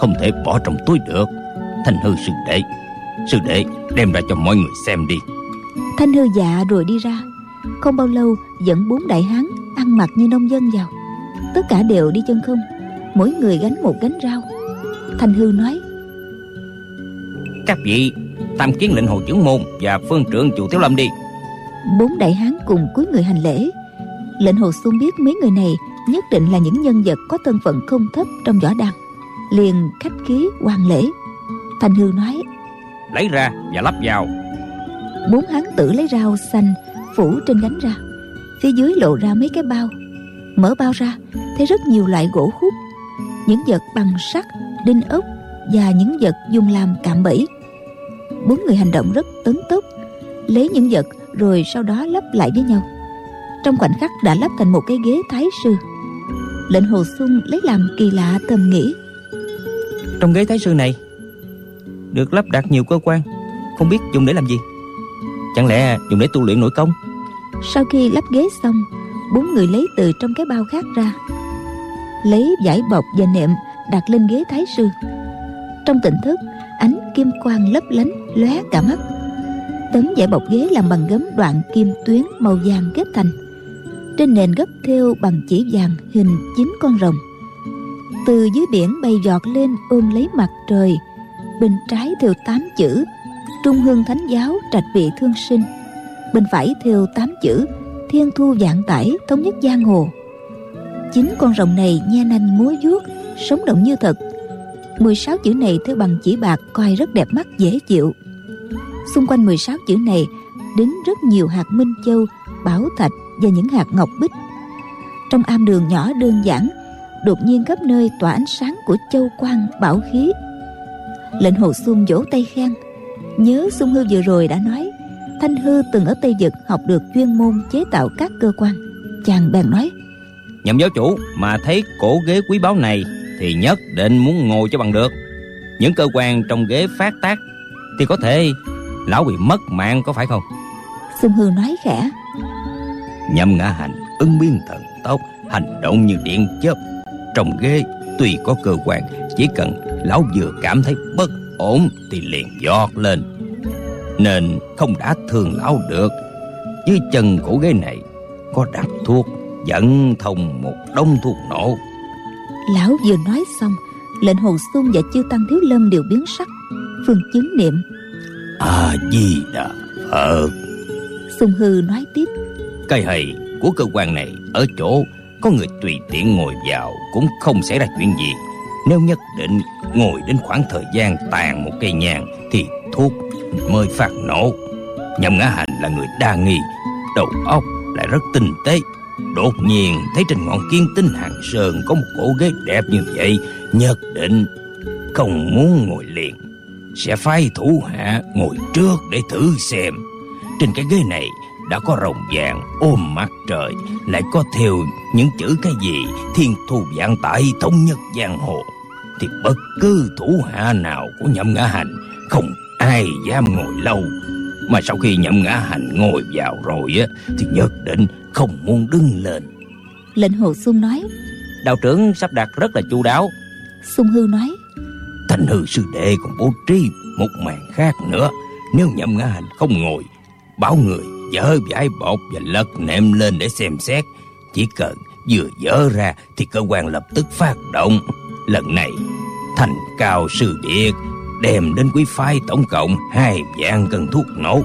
không thể bỏ trong túi được. Thanh hư sư đệ sư đệ đem ra cho mọi người xem đi. Thanh hư dạ rồi đi ra. Không bao lâu dẫn bốn đại hán ăn mặc như nông dân vào. Tất cả đều đi chân không mỗi người gánh một gánh rau. Thanh hư nói các vị tam kiến lệnh hồ trưởng môn và phương trưởng chủ tiếu lâm đi bốn đại hán cùng cúi người hành lễ. Lệnh hồ xuân biết mấy người này nhất định là những nhân vật có thân phận không thấp trong võ đăng liền khách khí hoàn lễ. Thành hư nói lấy ra và lắp vào. Bốn hán tử lấy rau xanh phủ trên gánh ra. Phía dưới lộ ra mấy cái bao. Mở bao ra thấy rất nhiều loại gỗ hút. Những vật bằng sắt đinh ốc và những vật dùng làm cạm bẫy. Bốn người hành động rất tấn tốc lấy những vật rồi sau đó lắp lại với nhau. Trong khoảnh khắc đã lắp thành một cái ghế thái sư. Lệnh hồ xuân lấy làm kỳ lạ thầm nghĩ. Trong ghế thái sư này được lắp đặt nhiều cơ quan không biết dùng để làm gì. Chẳng lẽ dùng để tu luyện nội công? Sau khi lắp ghế xong bốn người lấy từ trong cái bao khác ra. Lấy vải bọc và nệm đặt lên ghế thái sư. Trong tỉnh thức ánh kim quang lấp lánh lóe cả mắt tấm vải bọc ghế làm bằng gấm đoạn kim tuyến màu vàng ghép thành. Trên nền gấp thêu bằng chỉ vàng hình chín con rồng. Từ dưới biển bay giọt lên ôm lấy mặt trời. Bên trái thêu tám chữ, trung hương thánh giáo trạch vị thương sinh. Bên phải thêu tám chữ, thiên thu dạng tải thống nhất giang hồ. Chín con rồng này nhe nanh múa vuốt, sống động như thật. 16 chữ này thêu bằng chỉ bạc, coi rất đẹp mắt, dễ chịu xung quanh 16 chữ này đính rất nhiều hạt minh châu, bảo thạch và những hạt ngọc bích. Trong am đường nhỏ đơn giản, đột nhiên khắp nơi tỏa ánh sáng của châu quang, bảo khí. Lệnh hồ xuân vỗ tay khen, nhớ xuân hư vừa rồi đã nói, thanh hư từng ở tây dực học được chuyên môn chế tạo các cơ quan. Chàng bèn nói, nhậm giáo chủ, mà thấy cổ ghế quý báu này thì nhất định muốn ngồi cho bằng được. Những cơ quan trong ghế phát tác thì có thể lão bị mất mạng có phải không? Xuân hư nói khẽ. Nhậm ngã hành ứng biến thần tốc hành động như điện chớp. Trong ghế tuy có cơ quan chỉ cần lão vừa cảm thấy bất ổn thì liền giọt lên. Nên không đã thương lão được. Dưới chân cổ ghế này có đặt thuốc dẫn thông một đông thuốc nổ. Lão vừa nói xong lệnh hồ xuân và chư tăng thiếu lâm đều biến sắc. Phương chứng niệm a di đà phật. Xuân hư nói tiếp. Cái hay của cơ quan này ở chỗ có người tùy tiện ngồi vào cũng không xảy ra chuyện gì. Nếu nhất định ngồi đến khoảng thời gian tàn một cây nhang thì thuốc mới phát nổ. Nhậm ngã hành là người đa nghi đầu óc lại rất tinh tế. Đột nhiên thấy trên ngọn kiên tinh hàng sơn có một cổ ghế đẹp như vậy nhất định không muốn ngồi liền sẽ phái thủ hạ ngồi trước để thử xem. Trên cái ghế này đã có rồng vàng ôm mặt trời lại có theo những chữ cái gì thiên thu vạn tại thống nhất giang hồ. Thì bất cứ thủ hạ nào của nhậm ngã hành không ai dám ngồi lâu. Mà sau khi nhậm ngã hành ngồi vào rồi á thì nhất định không muốn đứng lên. Lệnh hồ xuân nói đạo trưởng sắp đặt rất là chu đáo. Xuân hư nói thành hư sư đệ còn bố trí một màn khác nữa. Nếu nhậm ngã hành không ngồi bảo người dỡ vải bột và lật nệm lên để xem xét. Chỉ cần vừa dỡ ra thì cơ quan lập tức phát động. Lần này thành cao sư điệt đem đến quý phái tổng cộng hai vạn cân thuốc nổ.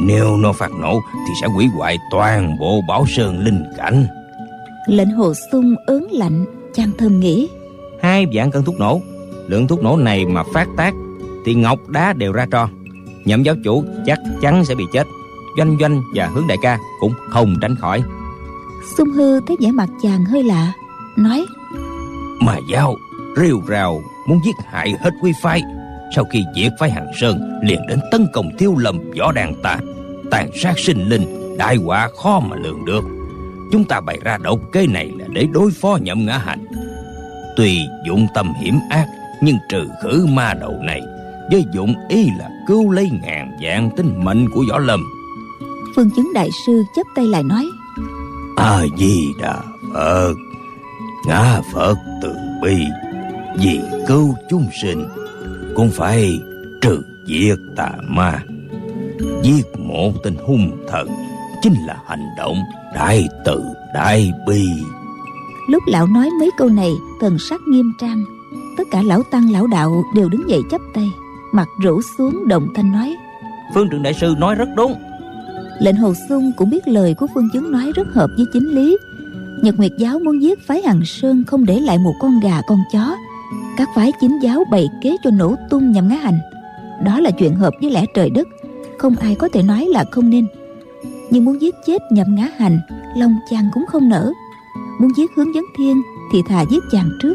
Nếu nó phát nổ thì sẽ hủy hoại toàn bộ bảo sơn linh cảnh. Lệnh hồ sung ớn lạnh chàng thầm nghĩ. Hai vạn cân thuốc nổ lượng thuốc nổ này mà phát tác thì ngọc đá đều ra tròn. Nhậm giáo chủ chắc chắn sẽ bị chết. Doanh doanh và hướng đại ca cũng không tránh khỏi. Sung hư thấy vẻ mặt chàng hơi lạ nói mà giáo rêu rào muốn giết hại hết quý phái. Sau khi diệt phái hằng sơn liền đến tấn công thiếu lâm võ đàn ta. Tàn sát sinh linh đại họa khó mà lường được. Chúng ta bày ra độc kế này là để đối phó nhậm ngã hành. Tuy dụng tâm hiểm ác nhưng trừ khử ma đầu này với dụng ý là cứu lấy ngàn vạn tính mệnh của võ lâm. Phương chứng đại sư chắp tay lại nói a di đà phật ngã phật từ bi vì cứu chúng sinh cũng phải trừ diệt tà ma. Giết một tên hung thần chính là hành động đại từ đại bi. Lúc lão nói mấy câu này thần sắc nghiêm trang tất cả lão tăng lão đạo đều đứng dậy chắp tay mặt rũ xuống đồng thanh nói. Phương trưởng đại sư nói rất đúng. Lệnh hồ xuân cũng biết lời của phương chứng nói rất hợp với chính lý. Nhật nguyệt giáo muốn giết phái hằng sơn không để lại một con gà con chó. Các phái chính giáo bày kế cho nổ tung nhằm ngã hành. Đó là chuyện hợp với lẽ trời đất không ai có thể nói là không nên. Nhưng muốn giết chết nhậm ngã hành lòng chàng cũng không nỡ. Muốn giết hướng dẫn thiên thì thà giết chàng trước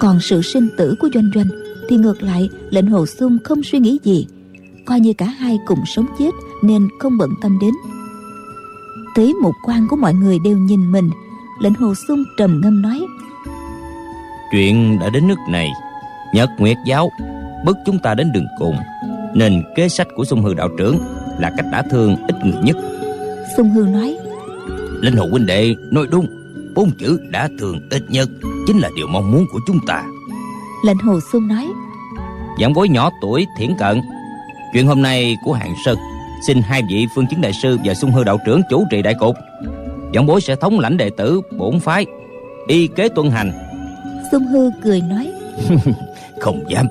còn sự sinh tử của doanh doanh thì ngược lại lệnh hồ sung không suy nghĩ gì. Coi như cả hai cùng sống chết nên không bận tâm đến. Thấy một quan của mọi người đều nhìn mình. Lệnh hồ sung trầm ngâm nói chuyện đã đến nước này nhật nguyệt giáo bức chúng ta đến đường cùng nên kế sách của sung hư đạo trưởng là cách đã thương ít người nhất. Sung hư nói linh hồ huynh đệ nói đúng bốn chữ đã thương ít nhất chính là điều mong muốn của chúng ta. Lệnh hồ sung nói giảng bối nhỏ tuổi thiển cận. Chuyện hôm nay của hạng sơn. Xin hai vị phương chứng đại sư và sung hư đạo trưởng chủ trì đại cục. Giảng bối sẽ thống lãnh đệ tử bổn phái y kế tuân hành. Sung hư cười nói không dám.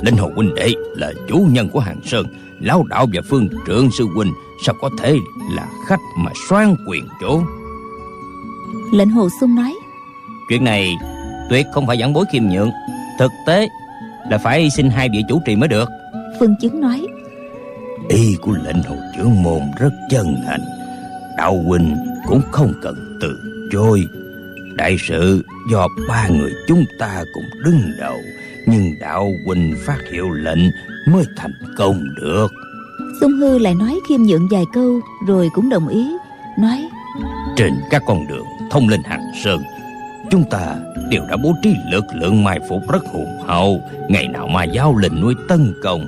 Linh hồ huynh đệ là chủ nhân của hàng sơn. Lão đạo và phương trưởng sư huynh sao có thể là khách mà soan quyền chỗ? Lệnh hồ sung nói chuyện này tuyệt không phải giảng bối khiêm nhượng. Thực tế là phải xin hai vị chủ trì mới được. Phương chứng nói. Ý của lệnh hồ trưởng môn rất chân thành. Đạo huynh cũng không cần từ chối. Đại sự do ba người chúng ta cùng đứng đầu nhưng đạo huynh phát hiệu lệnh mới thành công được. Sung Hư lại nói khiêm nhượng vài câu Rồi cũng đồng ý Nói. Trên các con đường thông lên hàng sơn Chúng ta đều đã bố trí lực lượng mai phục rất hùng hậu. Ngày nào mà giáo lệnh nuôi tân công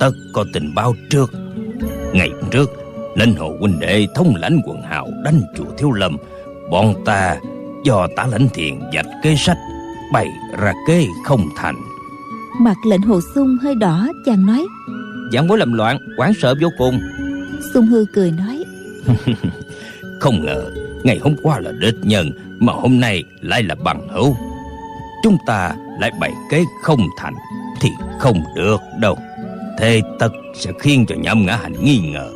Tất có tình báo trước. Ngày trước Linh hồ huynh đệ thông lãnh quần hào đánh chùa thiếu lâm. Bọn ta do tả lãnh thiền dạch kế sách Bày ra kế không thành. Mặt lệnh hồ sung hơi đỏ chàng nói. Giảng bối làm loạn quán sợ vô cùng. Sung hư cười nói. Không ngờ ngày hôm qua là địch nhân mà hôm nay lại là bằng hữu. Chúng ta lại bày kế không thành thì không được đâu. Thế tất sẽ khiến cho nhậm ngã hành nghi ngờ.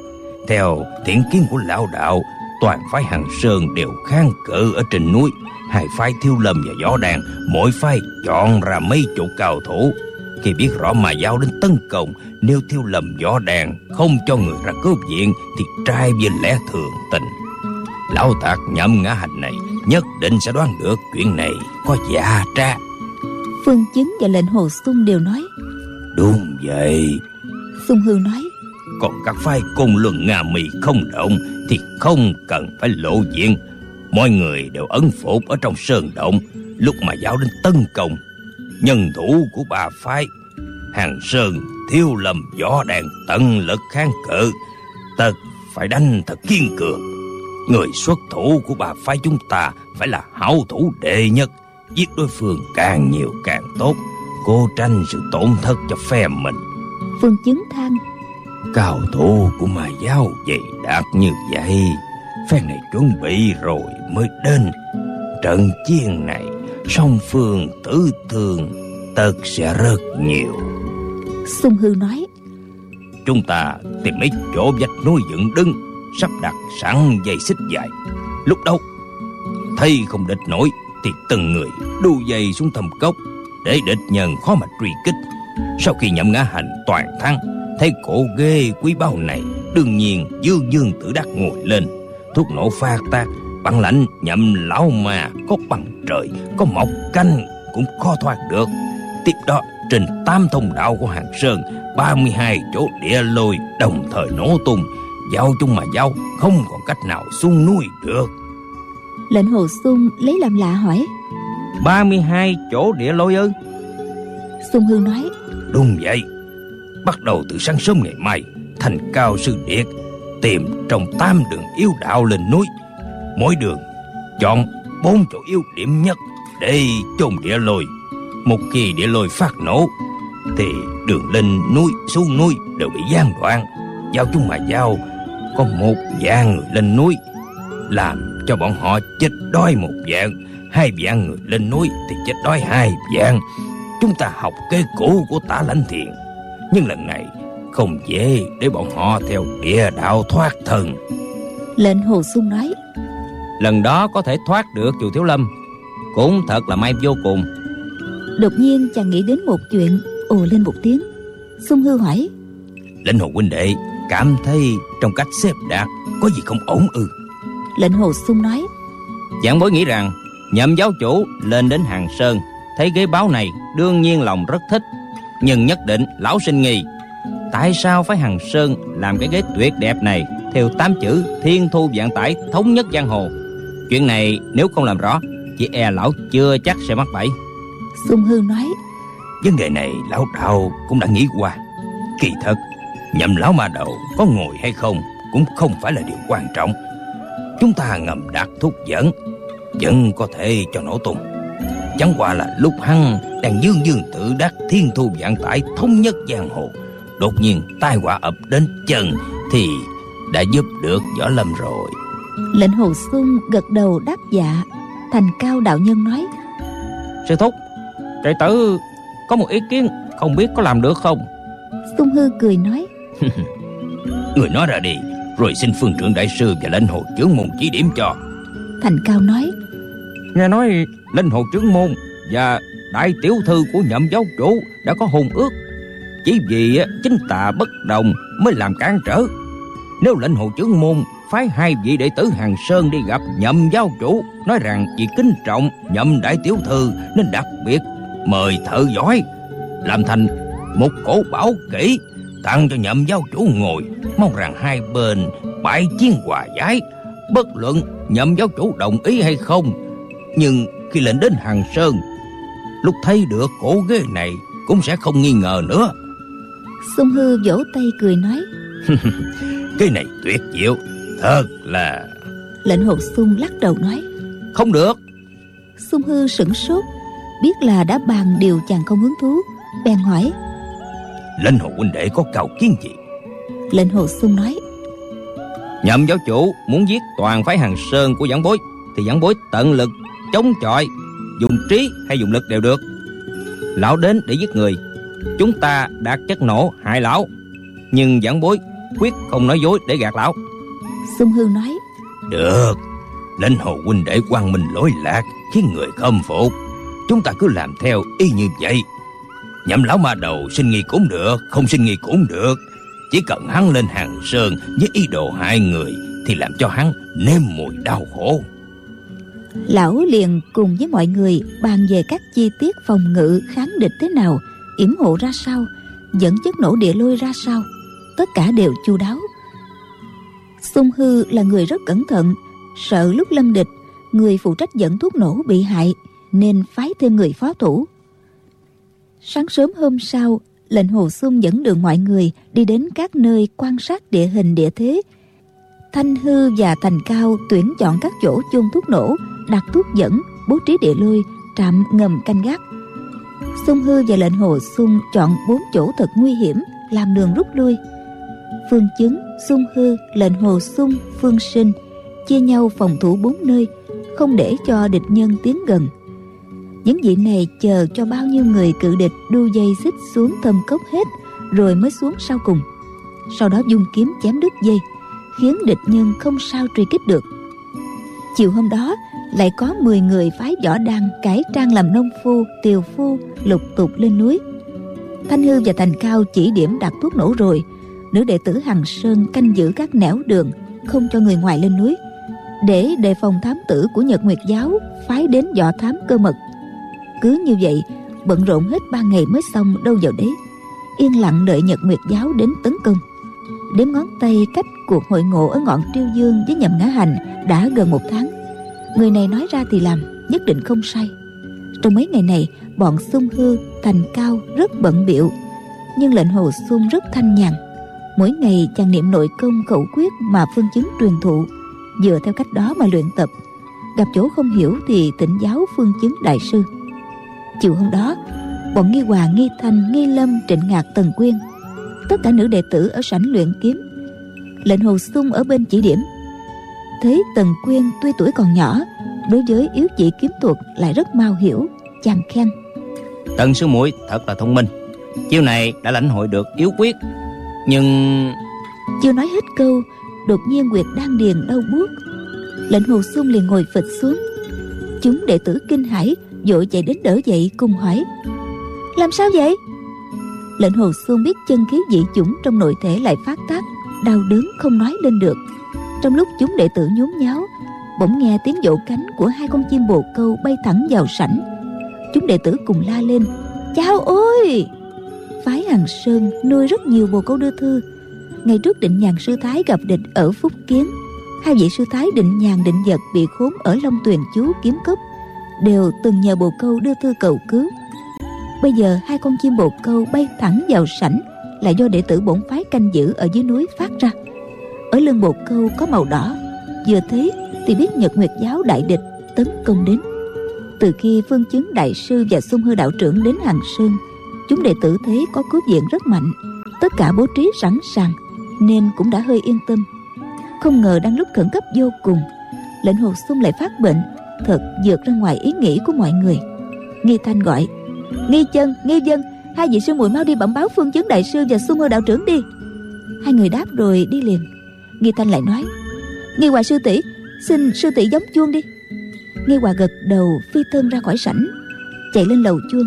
Theo thiện kiến của lão đạo, toàn phái hàng sơn đều kháng cự ở trên núi. Hai phái thiêu lâm và gió đàn, mỗi phái chọn ra mấy chỗ cao thủ. Khi biết rõ mà giao đến tấn công, nếu thiêu lầm võ đàn không cho người ra cướp viện, thì trai với lẽ thường tình. Lão tạc nhậm ngã hành này nhất định sẽ đoán được chuyện này có giả tra. Phương chứng và lệnh hồ sung đều nói. Đúng vậy. Sung hư nói. Còn các phái côn luân nga mì không động thì không cần phải lộ diện. Mọi người đều ấn phục ở trong sơn động. Lúc mà giáo đến tấn công nhân thủ của bà phái hàng sơn thiếu lầm võ đàn tận lực kháng cự. Tất phải đánh thật kiên cường người xuất thủ của bà phái chúng ta phải là hảo thủ đệ nhất giết đối phương càng nhiều càng tốt. Cô tranh sự tổn thất cho phe mình. Phương chứng than cao thủ của mà giáo dày đạt như vậy phe này chuẩn bị rồi mới đến. Trận chiến này song phương tử thương tất sẽ rất nhiều. Sung Hư nói Chúng ta tìm mấy chỗ vách núi dựng đứng Sắp đặt sẵn dây xích dài. Lúc đâu Thấy không địch nổi Thì từng người đu dây xuống thầm cốc Để địch nhân khó mà truy kích. Sau khi nhậm ngã hành toàn thắng, Thấy cổ ghê quý báu này Đương nhiên dương dương tử đắc ngồi lên. Thuốc nổ pha tác Bằng lãnh nhậm lão mà Có bằng trời, Có mọc canh Cũng khó thoát được. Tiếp đó, trên tam thông đạo của Hàng Sơn 32 chỗ địa lôi đồng thời nổ tung Giao chung mà giao Không còn cách nào xuống núi được. Lệnh hồ sung lấy làm lạ hỏi. 32 chỗ địa lôi ư? Sung Hương nói. Đúng vậy. Bắt đầu từ sáng sớm ngày mai Thành cao sư điệt Tìm trong tam đường yêu đạo lên núi. Mỗi đường Chọn bốn chỗ yếu điểm nhất Để chôn địa lôi. Một khi địa lôi phát nổ thì đường lên núi xuống núi đều bị gian đoạn. Giao chúng mà giao có một vạn người lên núi làm cho bọn họ chết đói một vạn. Hai vạn người lên núi thì chết đói hai vạn. Chúng ta học kế cũ của tả lãnh thiền nhưng lần này không dễ để bọn họ theo địa đạo thoát thân. Lệnh hồ xuân nói lần đó có thể thoát được chùa thiếu lâm. Cũng thật là may vô cùng. đột nhiên chàng nghĩ đến một chuyện ồ lên một tiếng. Xung hư hỏi lệnh hồ huynh đệ cảm thấy trong cách xếp đạt có gì không ổn ư? Lệnh hồ sung nói. Giảng bối nghĩ rằng nhậm giáo chủ lên đến hàng sơn thấy ghế báo này đương nhiên lòng rất thích nhưng nhất định lão sinh nghi. Tại sao phải hàng sơn làm cái ghế tuyệt đẹp này theo tám chữ thiên thu vạn tải thống nhất giang hồ? Chuyện này nếu không làm rõ chỉ e lão chưa chắc sẽ mắc bẫy. Xung hư nói. Vấn đề này lão đạo cũng đã nghĩ qua. Kỳ thật nhậm lão ma đầu có ngồi hay không cũng không phải là điều quan trọng. Chúng ta ngầm đặt thuốc dẫn vẫn có thể cho nổ tung. Chẳng qua là lúc hăng đang dương dương tự đắc thiên thu vạn tải thống nhất giang hồ đột nhiên tai họa ập đến chân thì đã giúp được võ lâm rồi. Lệnh hồ sung gật đầu đáp dạ thành cao đạo nhân nói sư thúc đệ tử có một ý kiến không biết có làm được không? Xung hư cười nói người nói ra đi rồi xin phương trưởng đại sư và lệnh hồ chướng môn chỉ điểm cho. Thành cao nói nghe nói linh hồ trướng môn và đại tiểu thư của nhậm giáo chủ đã có hôn ước. Chỉ vì chính tà bất đồng mới làm cản trở. Nếu lệnh hồ chướng môn phái hai vị đệ tử hàng sơn đi gặp nhậm giáo chủ nói rằng vì kính trọng nhậm đại tiểu thư nên đặc biệt mời thợ giỏi làm thành một cổ bảo kỹ tặng cho nhậm giáo chủ ngồi mong rằng hai bên bãi chiến hòa giải. Bất luận nhậm giáo chủ đồng ý hay không nhưng khi lệnh đến hàng sơn lúc thấy được cổ ghế này cũng sẽ không nghi ngờ nữa. Xung hư vỗ tay cười nói cái này tuyệt diệu thật là lệnh hồ sung lắc đầu nói không được. Xung hư sửng sốt biết là đã bàn điều chàng không hứng thú bèn hỏi lệnh hồ huynh đệ có cầu kiến gì? Lệnh hồ sung nói. Nhậm giáo chủ muốn giết toàn phái hàng sơn của giảng bối thì giảng bối tận lực chống chọi dùng trí hay dùng lực đều được. Lão đến để giết người. Chúng ta đạt chất nổ hại lão nhưng giảng bối quyết không nói dối để gạt lão. Xung hư nói. Được lệnh hồ huynh đệ quang minh lỗi lạc khiến người khâm phục. Chúng ta cứ làm theo y như vậy nhậm lão ma đầu xin nghi cũng được, không xin nghi cũng được. Chỉ cần hắn lên hàng sơn với ý đồ hai người thì làm cho hắn nếm mùi đau khổ. Lão liền cùng với mọi người bàn về các chi tiết phòng ngự kháng địch thế nào, yểm hộ ra sao, dẫn chất nổ địa lôi ra sao, tất cả đều chu đáo. Xung hư là người rất cẩn thận, sợ lúc lâm địch, người phụ trách dẫn thuốc nổ bị hại, nên phái thêm người phó thủ sáng sớm hôm sau, lệnh hồ sung dẫn đường mọi người đi đến các nơi quan sát địa hình địa thế. Thanh hư và thành cao tuyển chọn các chỗ chôn thuốc nổ, đặt thuốc dẫn, bố trí địa lôi, trạm ngầm canh gác. Sung hư và lệnh hồ sung chọn bốn chỗ thật nguy hiểm, làm đường rút lui. Phương chứng, sung hư, lệnh hồ sung, phương sinh chia nhau phòng thủ bốn nơi, không để cho địch nhân tiến gần những vị này chờ cho bao nhiêu người cự địch đu dây xích xuống thâm cốc hết, rồi mới xuống sau cùng. Sau đó dung kiếm chém đứt dây, khiến địch nhân không sao truy kích được. Chiều hôm đó, lại có 10 người phái võ đăng cải trang làm nông phu, tiều phu, lục tục lên núi. Thanh hư và thành cao chỉ điểm đặt thuốc nổ rồi, nữ đệ tử hằng sơn canh giữ các nẻo đường, không cho người ngoài lên núi, để đề phòng thám tử của nhật nguyệt giáo phái đến dọ thám cơ mật cứ như vậy, bận rộn hết ba ngày mới xong đâu vào đấy. Yên lặng đợi nhật nguyệt giáo đến tấn công. Đếm ngón tay cách cuộc hội ngộ ở ngọn triêu dương với nhậm ngã hành đã gần một tháng. Người này nói ra thì làm, nhất định không sai. Trong mấy ngày này, bọn xung hư, thành cao rất bận biệu nhưng lệnh hồ xuân rất thanh nhàn. Mỗi ngày chàng niệm nội công khẩu quyết mà phương chứng truyền thụ, dựa theo cách đó mà luyện tập. Gặp chỗ không hiểu thì tỉnh giáo phương chứng đại sư chiều hôm đó bọn nghi hòa nghi thanh nghi lâm trịnh ngạc tần quyên tất cả nữ đệ tử ở sảnh luyện kiếm lệnh hồ sung ở bên chỉ điểm. Thấy tần quyên tuy tuổi còn nhỏ đối với yếu chỉ kiếm thuật lại rất mau hiểu chàng khen. Tần sư muội thật là thông minh chiêu này đã lãnh hội được yếu quyết nhưng chưa nói hết câu đột nhiên nguyệt đang điền đau buốt. Lệnh hồ sung liền ngồi phịch xuống. Chúng đệ tử kinh hãi vội chạy đến đỡ dậy cùng hỏi, làm sao vậy? Lệnh hồ xuân biết chân khí dị chủng trong nội thể lại phát tác, đau đớn không nói lên được. Trong lúc chúng đệ tử nhốn nháo, bỗng nghe tiếng vỗ cánh của hai con chim bồ câu bay thẳng vào sảnh. Chúng đệ tử cùng la lên cháu ơi phái hằng sơn nuôi rất nhiều bồ câu đưa thư. Ngày trước định nhàn sư thái gặp địch ở phúc kiến, hai vị sư thái định nhàn định vật bị khốn ở long tuyền chú kiếm cốc đều từng nhờ bồ câu đưa thư cầu cứu. Bây giờ hai con chim bồ câu bay thẳng vào sảnh là do đệ tử bổn phái canh giữ ở dưới núi phát ra. Ở lưng bồ câu có màu đỏ, vừa thấy thì biết nhật nguyệt giáo đại địch tấn công đến. Từ khi phương chứng đại sư và xung hư đạo trưởng đến hàng sơn, chúng đệ tử thấy có cướp diện rất mạnh, tất cả bố trí sẵn sàng, nên cũng đã hơi yên tâm. Không ngờ đang lúc khẩn cấp vô cùng, lệnh hồ sung lại phát bệnh thật vượt ra ngoài ý nghĩ của mọi người. Nghi thanh gọi, nghi chân, nghi dân, hai vị sư muội mau đi bẩm báo phương chấn đại sư và xuân hư đạo trưởng đi. Hai người đáp rồi đi liền. Nghi thanh lại nói, nghi hòa sư tỷ, xin sư tỷ giống chuông đi. Nghi hòa gật đầu phi thân ra khỏi sảnh, chạy lên lầu chuông.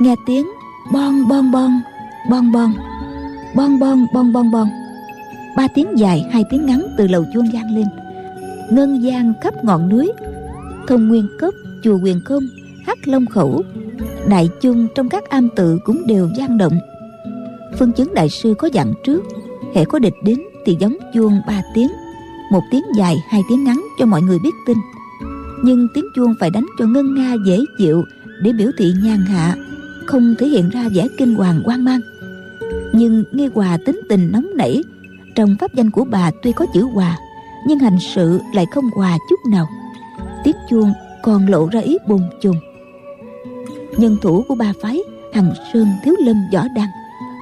Nghe tiếng bon bon bon bon bon bon bon bon bon bon. Ba tiếng dài, hai tiếng ngắn từ lầu chuông vang lên ngân gian khắp ngọn núi. Thông nguyên cốc, chùa quyền công hắc long khẩu, đại chung trong các am tự cũng đều vang động. Phương chứng đại sư có dặn trước, hệ có địch đến thì giống chuông ba tiếng, một tiếng dài, hai tiếng ngắn cho mọi người biết tin. Nhưng tiếng chuông phải đánh cho ngân nga dễ chịu để biểu thị nhàn hạ, không thể hiện ra vẻ kinh hoàng hoang mang. Nhưng nghi hòa tính tình nóng nảy, trong pháp danh của bà tuy có chữ hòa nhưng hành sự lại không hòa chút nào. Tiếng chuông còn lộ ra ý bùng chồn. Nhân thủ của ba phái, hằng sơn, thiếu lâm, võ đăng,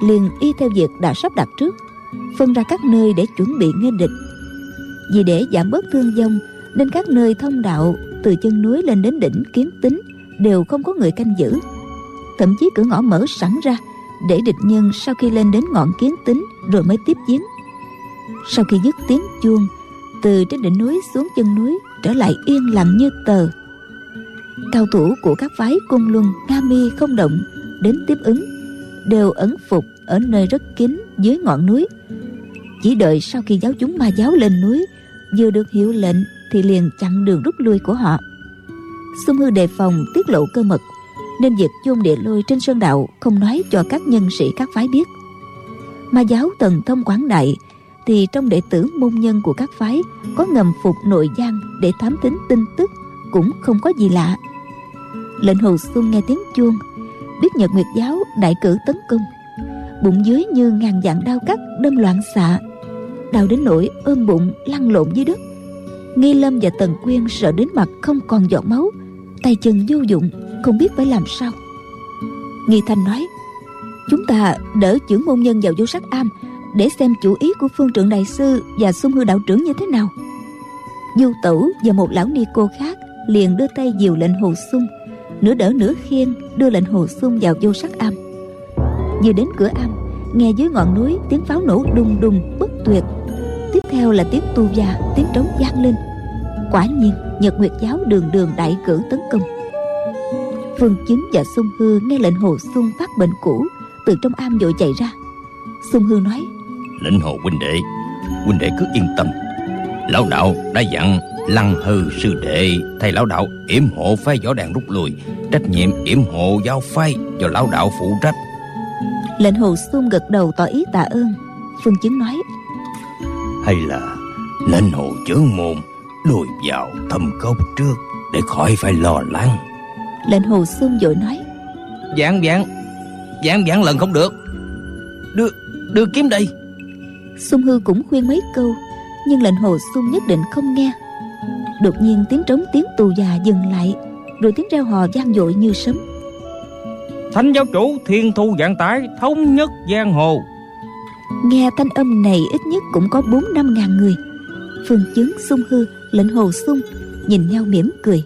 liền y theo việc đã sắp đặt trước, phân ra các nơi để chuẩn bị nghe địch. Vì để giảm bớt thương vong, nên các nơi thông đạo từ chân núi lên đến đỉnh kiếm tính đều không có người canh giữ. Thậm chí cửa ngõ mở sẵn ra để địch nhân sau khi lên đến ngọn kiến tính rồi mới tiếp chiến sau khi dứt tiếng chuông từ trên đỉnh núi xuống chân núi, trở lại yên lặng như tờ. Cao thủ của các phái cung luân nga mi không động, đến tiếp ứng, đều ẩn phục ở nơi rất kín dưới ngọn núi. Chỉ đợi sau khi giáo chúng ma giáo lên núi, vừa được hiệu lệnh thì liền chặn đường rút lui của họ. Xung hư đề phòng tiết lộ cơ mật, nên việc chôn địa lôi trên sơn đạo không nói cho các nhân sĩ các phái biết. Ma giáo tần thông quảng đại thì trong đệ tử môn nhân của các phái, có ngầm phục nội gian để thám tính tin tức cũng không có gì lạ. Lệnh hồ xuân nghe tiếng chuông, biết nhật nguyệt giáo đại cử tấn công. Bụng dưới như ngàn dạng đau cắt, đâm loạn xạ. Đau đến nỗi ôm bụng, lăn lộn dưới đất. Nghi lâm và tần quyên sợ đến mặt không còn giọt máu, tay chân vô dụng, không biết phải làm sao. Nghi thanh nói, chúng ta đỡ trưởng môn nhân vào vô sắc am để xem chủ ý của phương trượng đại sư và xung hư đạo trưởng như thế nào. Du tẩu và một lão ni cô khác liền đưa tay dìu lệnh hồ sung. Nửa đỡ nửa khiêng, đưa lệnh hồ sung vào vô sắc am. Vừa đến cửa am, nghe dưới ngọn núi tiếng pháo nổ đùng đùng bất tuyệt. Tiếp theo là tiếng tu gia tiếng trống vang lên. Quả nhiên, nhật nguyệt giáo đường đường đại cử tấn công. Phương chứng và sung hư nghe lệnh hồ sung phát bệnh cũ, từ trong am vội chạy ra. Sung hư nói lệnh hồ huynh đệ. Huynh đệ cứ yên tâm. Lão đạo đã dặn lăng hư sư đệ thay lão đạo yểm hộ phái võ đàn rút lui. Trách nhiệm yểm hộ giáo phái do lão đạo phụ trách. Lệnh hồ sung gật đầu tỏ ý tạ ơn. Phương chứng nói hay là lệnh hồ chướng môn lùi vào thâm cốc trước để khỏi phải lo lắng. Lệnh hồ sung vội nói Dạng dạng Dạng dạng lần không được. Đưa đưa kiếm đây sung hư cũng khuyên mấy câu nhưng lệnh hồ sung nhất định không nghe. Đột nhiên tiếng trống tiếng tù già dừng lại rồi tiếng reo hò vang dội như sấm. Thánh giáo chủ thiên thu dạng tải Thống nhất giang hồ. Nghe thanh âm này ít nhất cũng có bốn năm ngàn người. Phương chứng sung hư lệnh hồ sung nhìn nhau mỉm cười.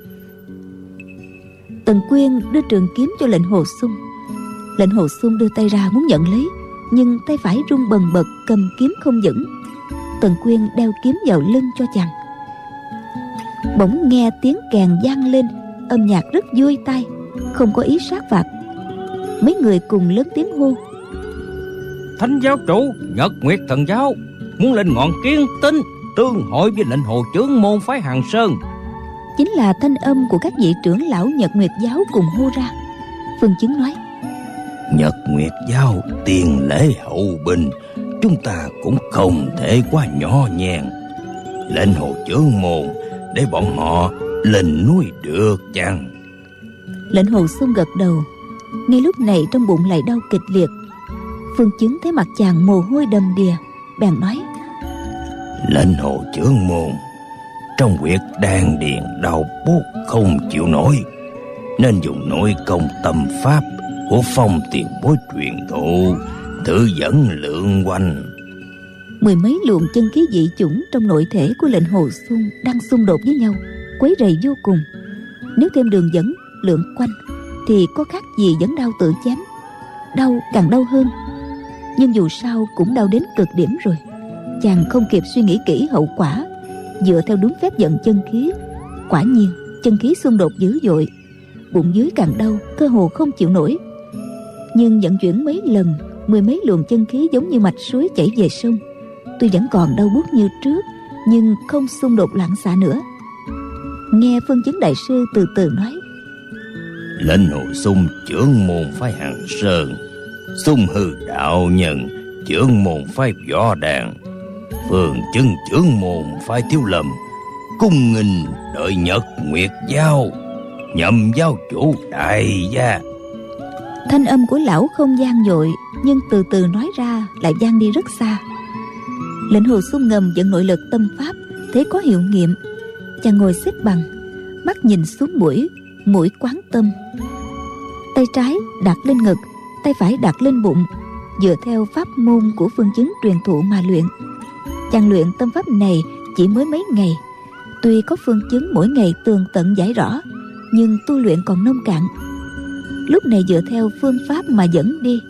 Tần quyên đưa trường kiếm cho lệnh hồ sung. Lệnh hồ sung đưa tay ra muốn nhận lấy nhưng tay phải run bần bật cầm kiếm không vững. Tần quyên đeo kiếm vào lưng cho chàng. Bỗng nghe tiếng kèn vang lên âm nhạc rất vui tai không có ý sát phạt. Mấy người cùng lớn tiếng hô. Thánh giáo chủ nhật nguyệt thần giáo muốn lên ngọn kiến tinh tương hội với lệnh hồ chướng môn phái hàng sơn. Chính là thanh âm của các vị trưởng lão nhật nguyệt giáo cùng hô ra. Phương chứng nói nhật nguyệt giáo tiền lễ hậu bình chúng ta cũng không thể quá nhỏ nhàng lệnh hồ chướng môn để bọn họ lên núi được chăng? Lệnh hồ xuân gật đầu. Ngay lúc này trong bụng lại đau kịch liệt. Phương chứng thấy mặt chàng mồ hôi đầm đìa bèn nói lệnh hồ chướng môn trong huyệt đan điền đau buốt không chịu nổi nên dùng nội công tâm pháp của phong tiền bối truyền thụ, tự dẫn lượng quanh mười mấy luồng chân khí dị chủng trong nội thể của lệnh hồ xuân đang xung đột với nhau, quấy rầy vô cùng. Nếu thêm đường dẫn, lượng quanh, thì có khác gì dẫn đau tự chém. Đau càng đau hơn, nhưng dù sao cũng đau đến cực điểm rồi. Chàng không kịp suy nghĩ kỹ hậu quả, dựa theo đúng phép dẫn chân khí. Quả nhiên, chân khí xung đột dữ dội, bụng dưới càng đau, cơ hồ không chịu nổi nhưng vận chuyển mấy lần, mười mấy luồng chân khí giống như mạch suối chảy về sông. Tuy vẫn còn đau buốt như trước, nhưng không xung đột loạn xạ nữa. Nghe phương chứng đại sư từ từ nói. Lệnh hồ sung, trưởng môn phái hàng sơn. Sung hư đạo nhân, trưởng môn phái võ đàn. Phương chứng trưởng môn phái thiếu lầm, cung nghinh đợi nhật nguyệt giao. Nhậm giáo chủ đại gia thanh âm của lão không gian dội, nhưng từ từ nói ra lại gian đi rất xa. Lệnh hồ sung ngầm dẫn nội lực tâm pháp, thế có hiệu nghiệm. Chàng ngồi xếp bằng, mắt nhìn xuống mũi mũi quán tâm. Tay trái đặt lên ngực, tay phải đặt lên bụng, dựa theo pháp môn của phương chứng truyền thụ mà luyện. Chàng luyện tâm pháp này chỉ mới mấy ngày. Tuy có phương chứng mỗi ngày tường tận giải rõ, nhưng tu luyện còn nông cạn lúc này dựa theo phương pháp mà dẫn đi,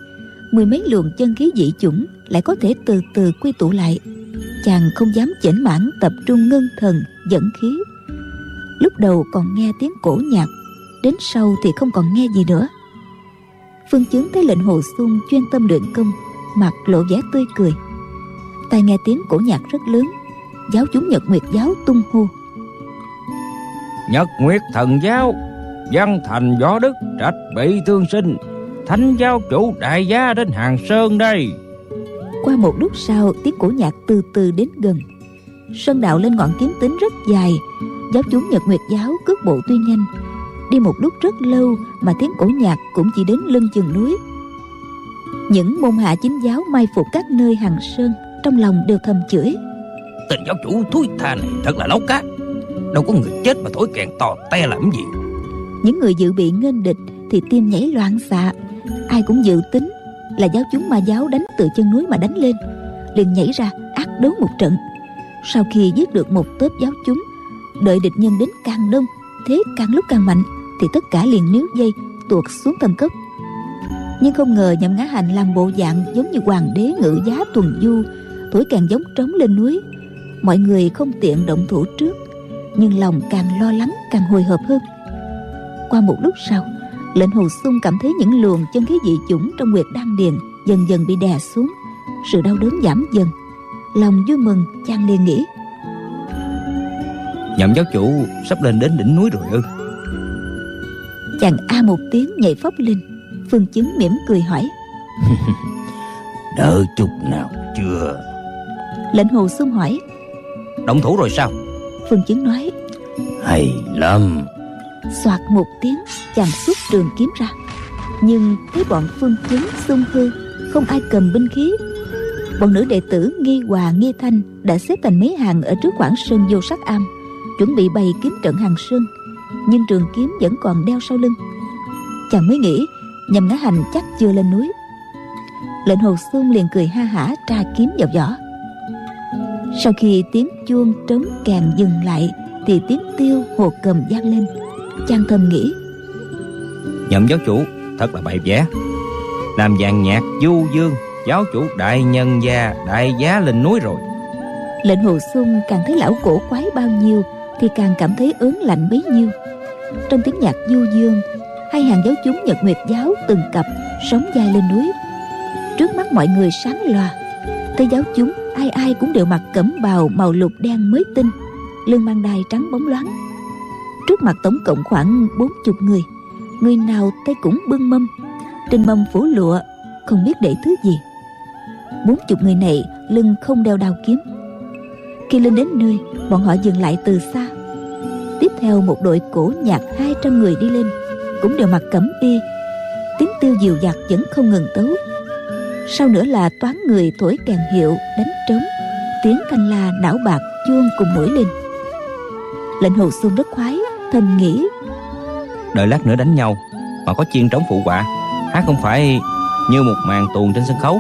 mười mấy luồng chân khí dị chủng lại có thể từ từ quy tụ lại. Chàng không dám chỉnh mãn tập trung ngân thần, dẫn khí. Lúc đầu còn nghe tiếng cổ nhạc, đến sau thì không còn nghe gì nữa. Phương chứng thấy lệnh hồ xuân chuyên tâm luyện công, mặt lộ vẻ tươi cười. Tai nghe tiếng cổ nhạc rất lớn, giáo chúng nhật nguyệt giáo tung hô. Nhật nguyệt thần giáo văn thành võ đức trạch bị thương sinh. Thánh giáo chủ đại gia đến hàng sơn đây. Qua một lúc sau tiếng cổ nhạc từ từ đến gần. Sơn đạo lên ngọn kiếm tính rất dài. Giáo chúng nhật nguyệt giáo cước bộ tuy nhanh. Đi một lúc rất lâu mà tiếng cổ nhạc cũng chỉ đến lưng chừng núi. Những môn hạ chính giáo mai phục các nơi hàng sơn trong lòng đều thầm chửi. Tình giáo chủ thúi tha này thật là lấu cá đâu có người chết mà thổi kèn to te làm gì những người dự bị nghênh địch thì tim nhảy loạn xạ. Ai cũng dự tính là giáo chúng ma giáo đánh từ chân núi mà đánh lên, liền nhảy ra ác đấu một trận. Sau khi giết được một tớp giáo chúng, đợi địch nhân đến càng đông, thế càng lúc càng mạnh, thì tất cả liền níu dây, tuột xuống tầm cấp. nhưng không ngờ nhậm ngã hành làm bộ dạng giống như hoàng đế ngự giá tuần du, thổi càng giống trống lên núi. Mọi người không tiện động thủ trước, nhưng lòng càng lo lắng càng hồi hộp hơn qua một lúc sau lệnh hồ sung cảm thấy những luồng chân khí dị chủng trong nguyệt đan điền dần dần bị đè xuống. Sự đau đớn giảm dần lòng vui mừng chàng liền nghĩ. Nhậm giáo chủ sắp lên đến đỉnh núi rồi ư? Chàng a một tiếng nhảy phóc lên phương chứng mỉm cười hỏi. Đợi chút nào chưa? Lệnh hồ sung hỏi. Động thủ rồi sao? Phương chứng nói. Hay lắm soạt một tiếng, chàng xuất trường kiếm ra. Nhưng thấy bọn phương chứng xung hư, không ai cầm binh khí. Bọn nữ đệ tử nghi hòa nghi thanh đã xếp thành mấy hàng ở trước quảng sơn vô sắc am, chuẩn bị bày kiếm trận hàng sơn. Nhưng trường kiếm vẫn còn đeo sau lưng. Chàng mới nghĩ nhầm ngã hành chắc chưa lên núi. Lệnh hồ xuân liền cười ha hả tra kiếm vào vỏ. Sau khi tiếng chuông trống càng dừng lại, thì tiếng tiêu hồ cầm vang lên chàng thầm nghĩ. Nhậm giáo chủ thật là bậy vẽ. Làm dàn nhạc du dương giáo chủ đại nhân gia đại giá lên núi rồi. Lệnh hồ xuân càng thấy lão cổ quái bao nhiêu thì càng cảm thấy ớn lạnh bấy nhiêu. Trong tiếng nhạc du dương hai hàng giáo chúng nhật nguyệt giáo từng cặp sóng vai lên núi. Trước mắt mọi người sáng loà thấy giáo chúng ai ai cũng đều mặc cẩm bào màu lục đen mới tinh lưng mang đai trắng bóng loáng trước mặt tổng cộng khoảng bốn chục người. Người nào tay cũng bưng mâm. Trên mâm phủ lụa, không biết để thứ gì. Bốn chục người này lưng không đeo đao kiếm. Khi lên đến nơi, bọn họ dừng lại từ xa. Tiếp theo một đội cổ nhạc 200 người đi lên, cũng đều mặc cẩm y. Tiếng tiêu diều giặc vẫn không ngừng tấu. Sau nữa là toán người thổi kèn hiệu, đánh trống, tiếng thanh la não bạc chuông cùng nổi lên. Lệnh hồ xuân rất khoái thầm nghĩ đợi lát nữa đánh nhau mà có chiên trống phụ họa hát không phải như một màn tuồng trên sân khấu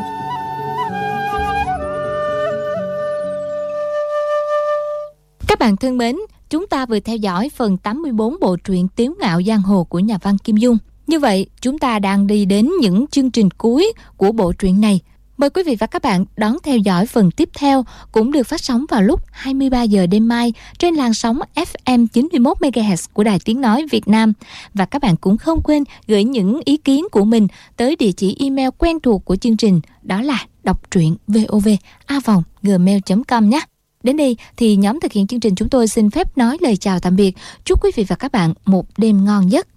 Các bạn thân mến, chúng ta vừa theo dõi phần 84 bộ truyện Tiếu ngạo giang hồ của nhà văn Kim Dung. Như vậy, chúng ta đang đi đến những chương trình cuối của bộ truyện này. Mời quý vị và các bạn đón theo dõi phần tiếp theo cũng được phát sóng vào lúc 23 giờ đêm mai trên làn sóng FM 91 MHz của Đài Tiếng nói Việt Nam và các bạn cũng không quên gửi những ý kiến của mình tới địa chỉ email quen thuộc của chương trình, đó là đọc truyện vovavonggmail.com nhé. Đến đây thì nhóm thực hiện chương trình chúng tôi xin phép nói lời chào tạm biệt. Chúc quý vị và các bạn một đêm ngon giấc.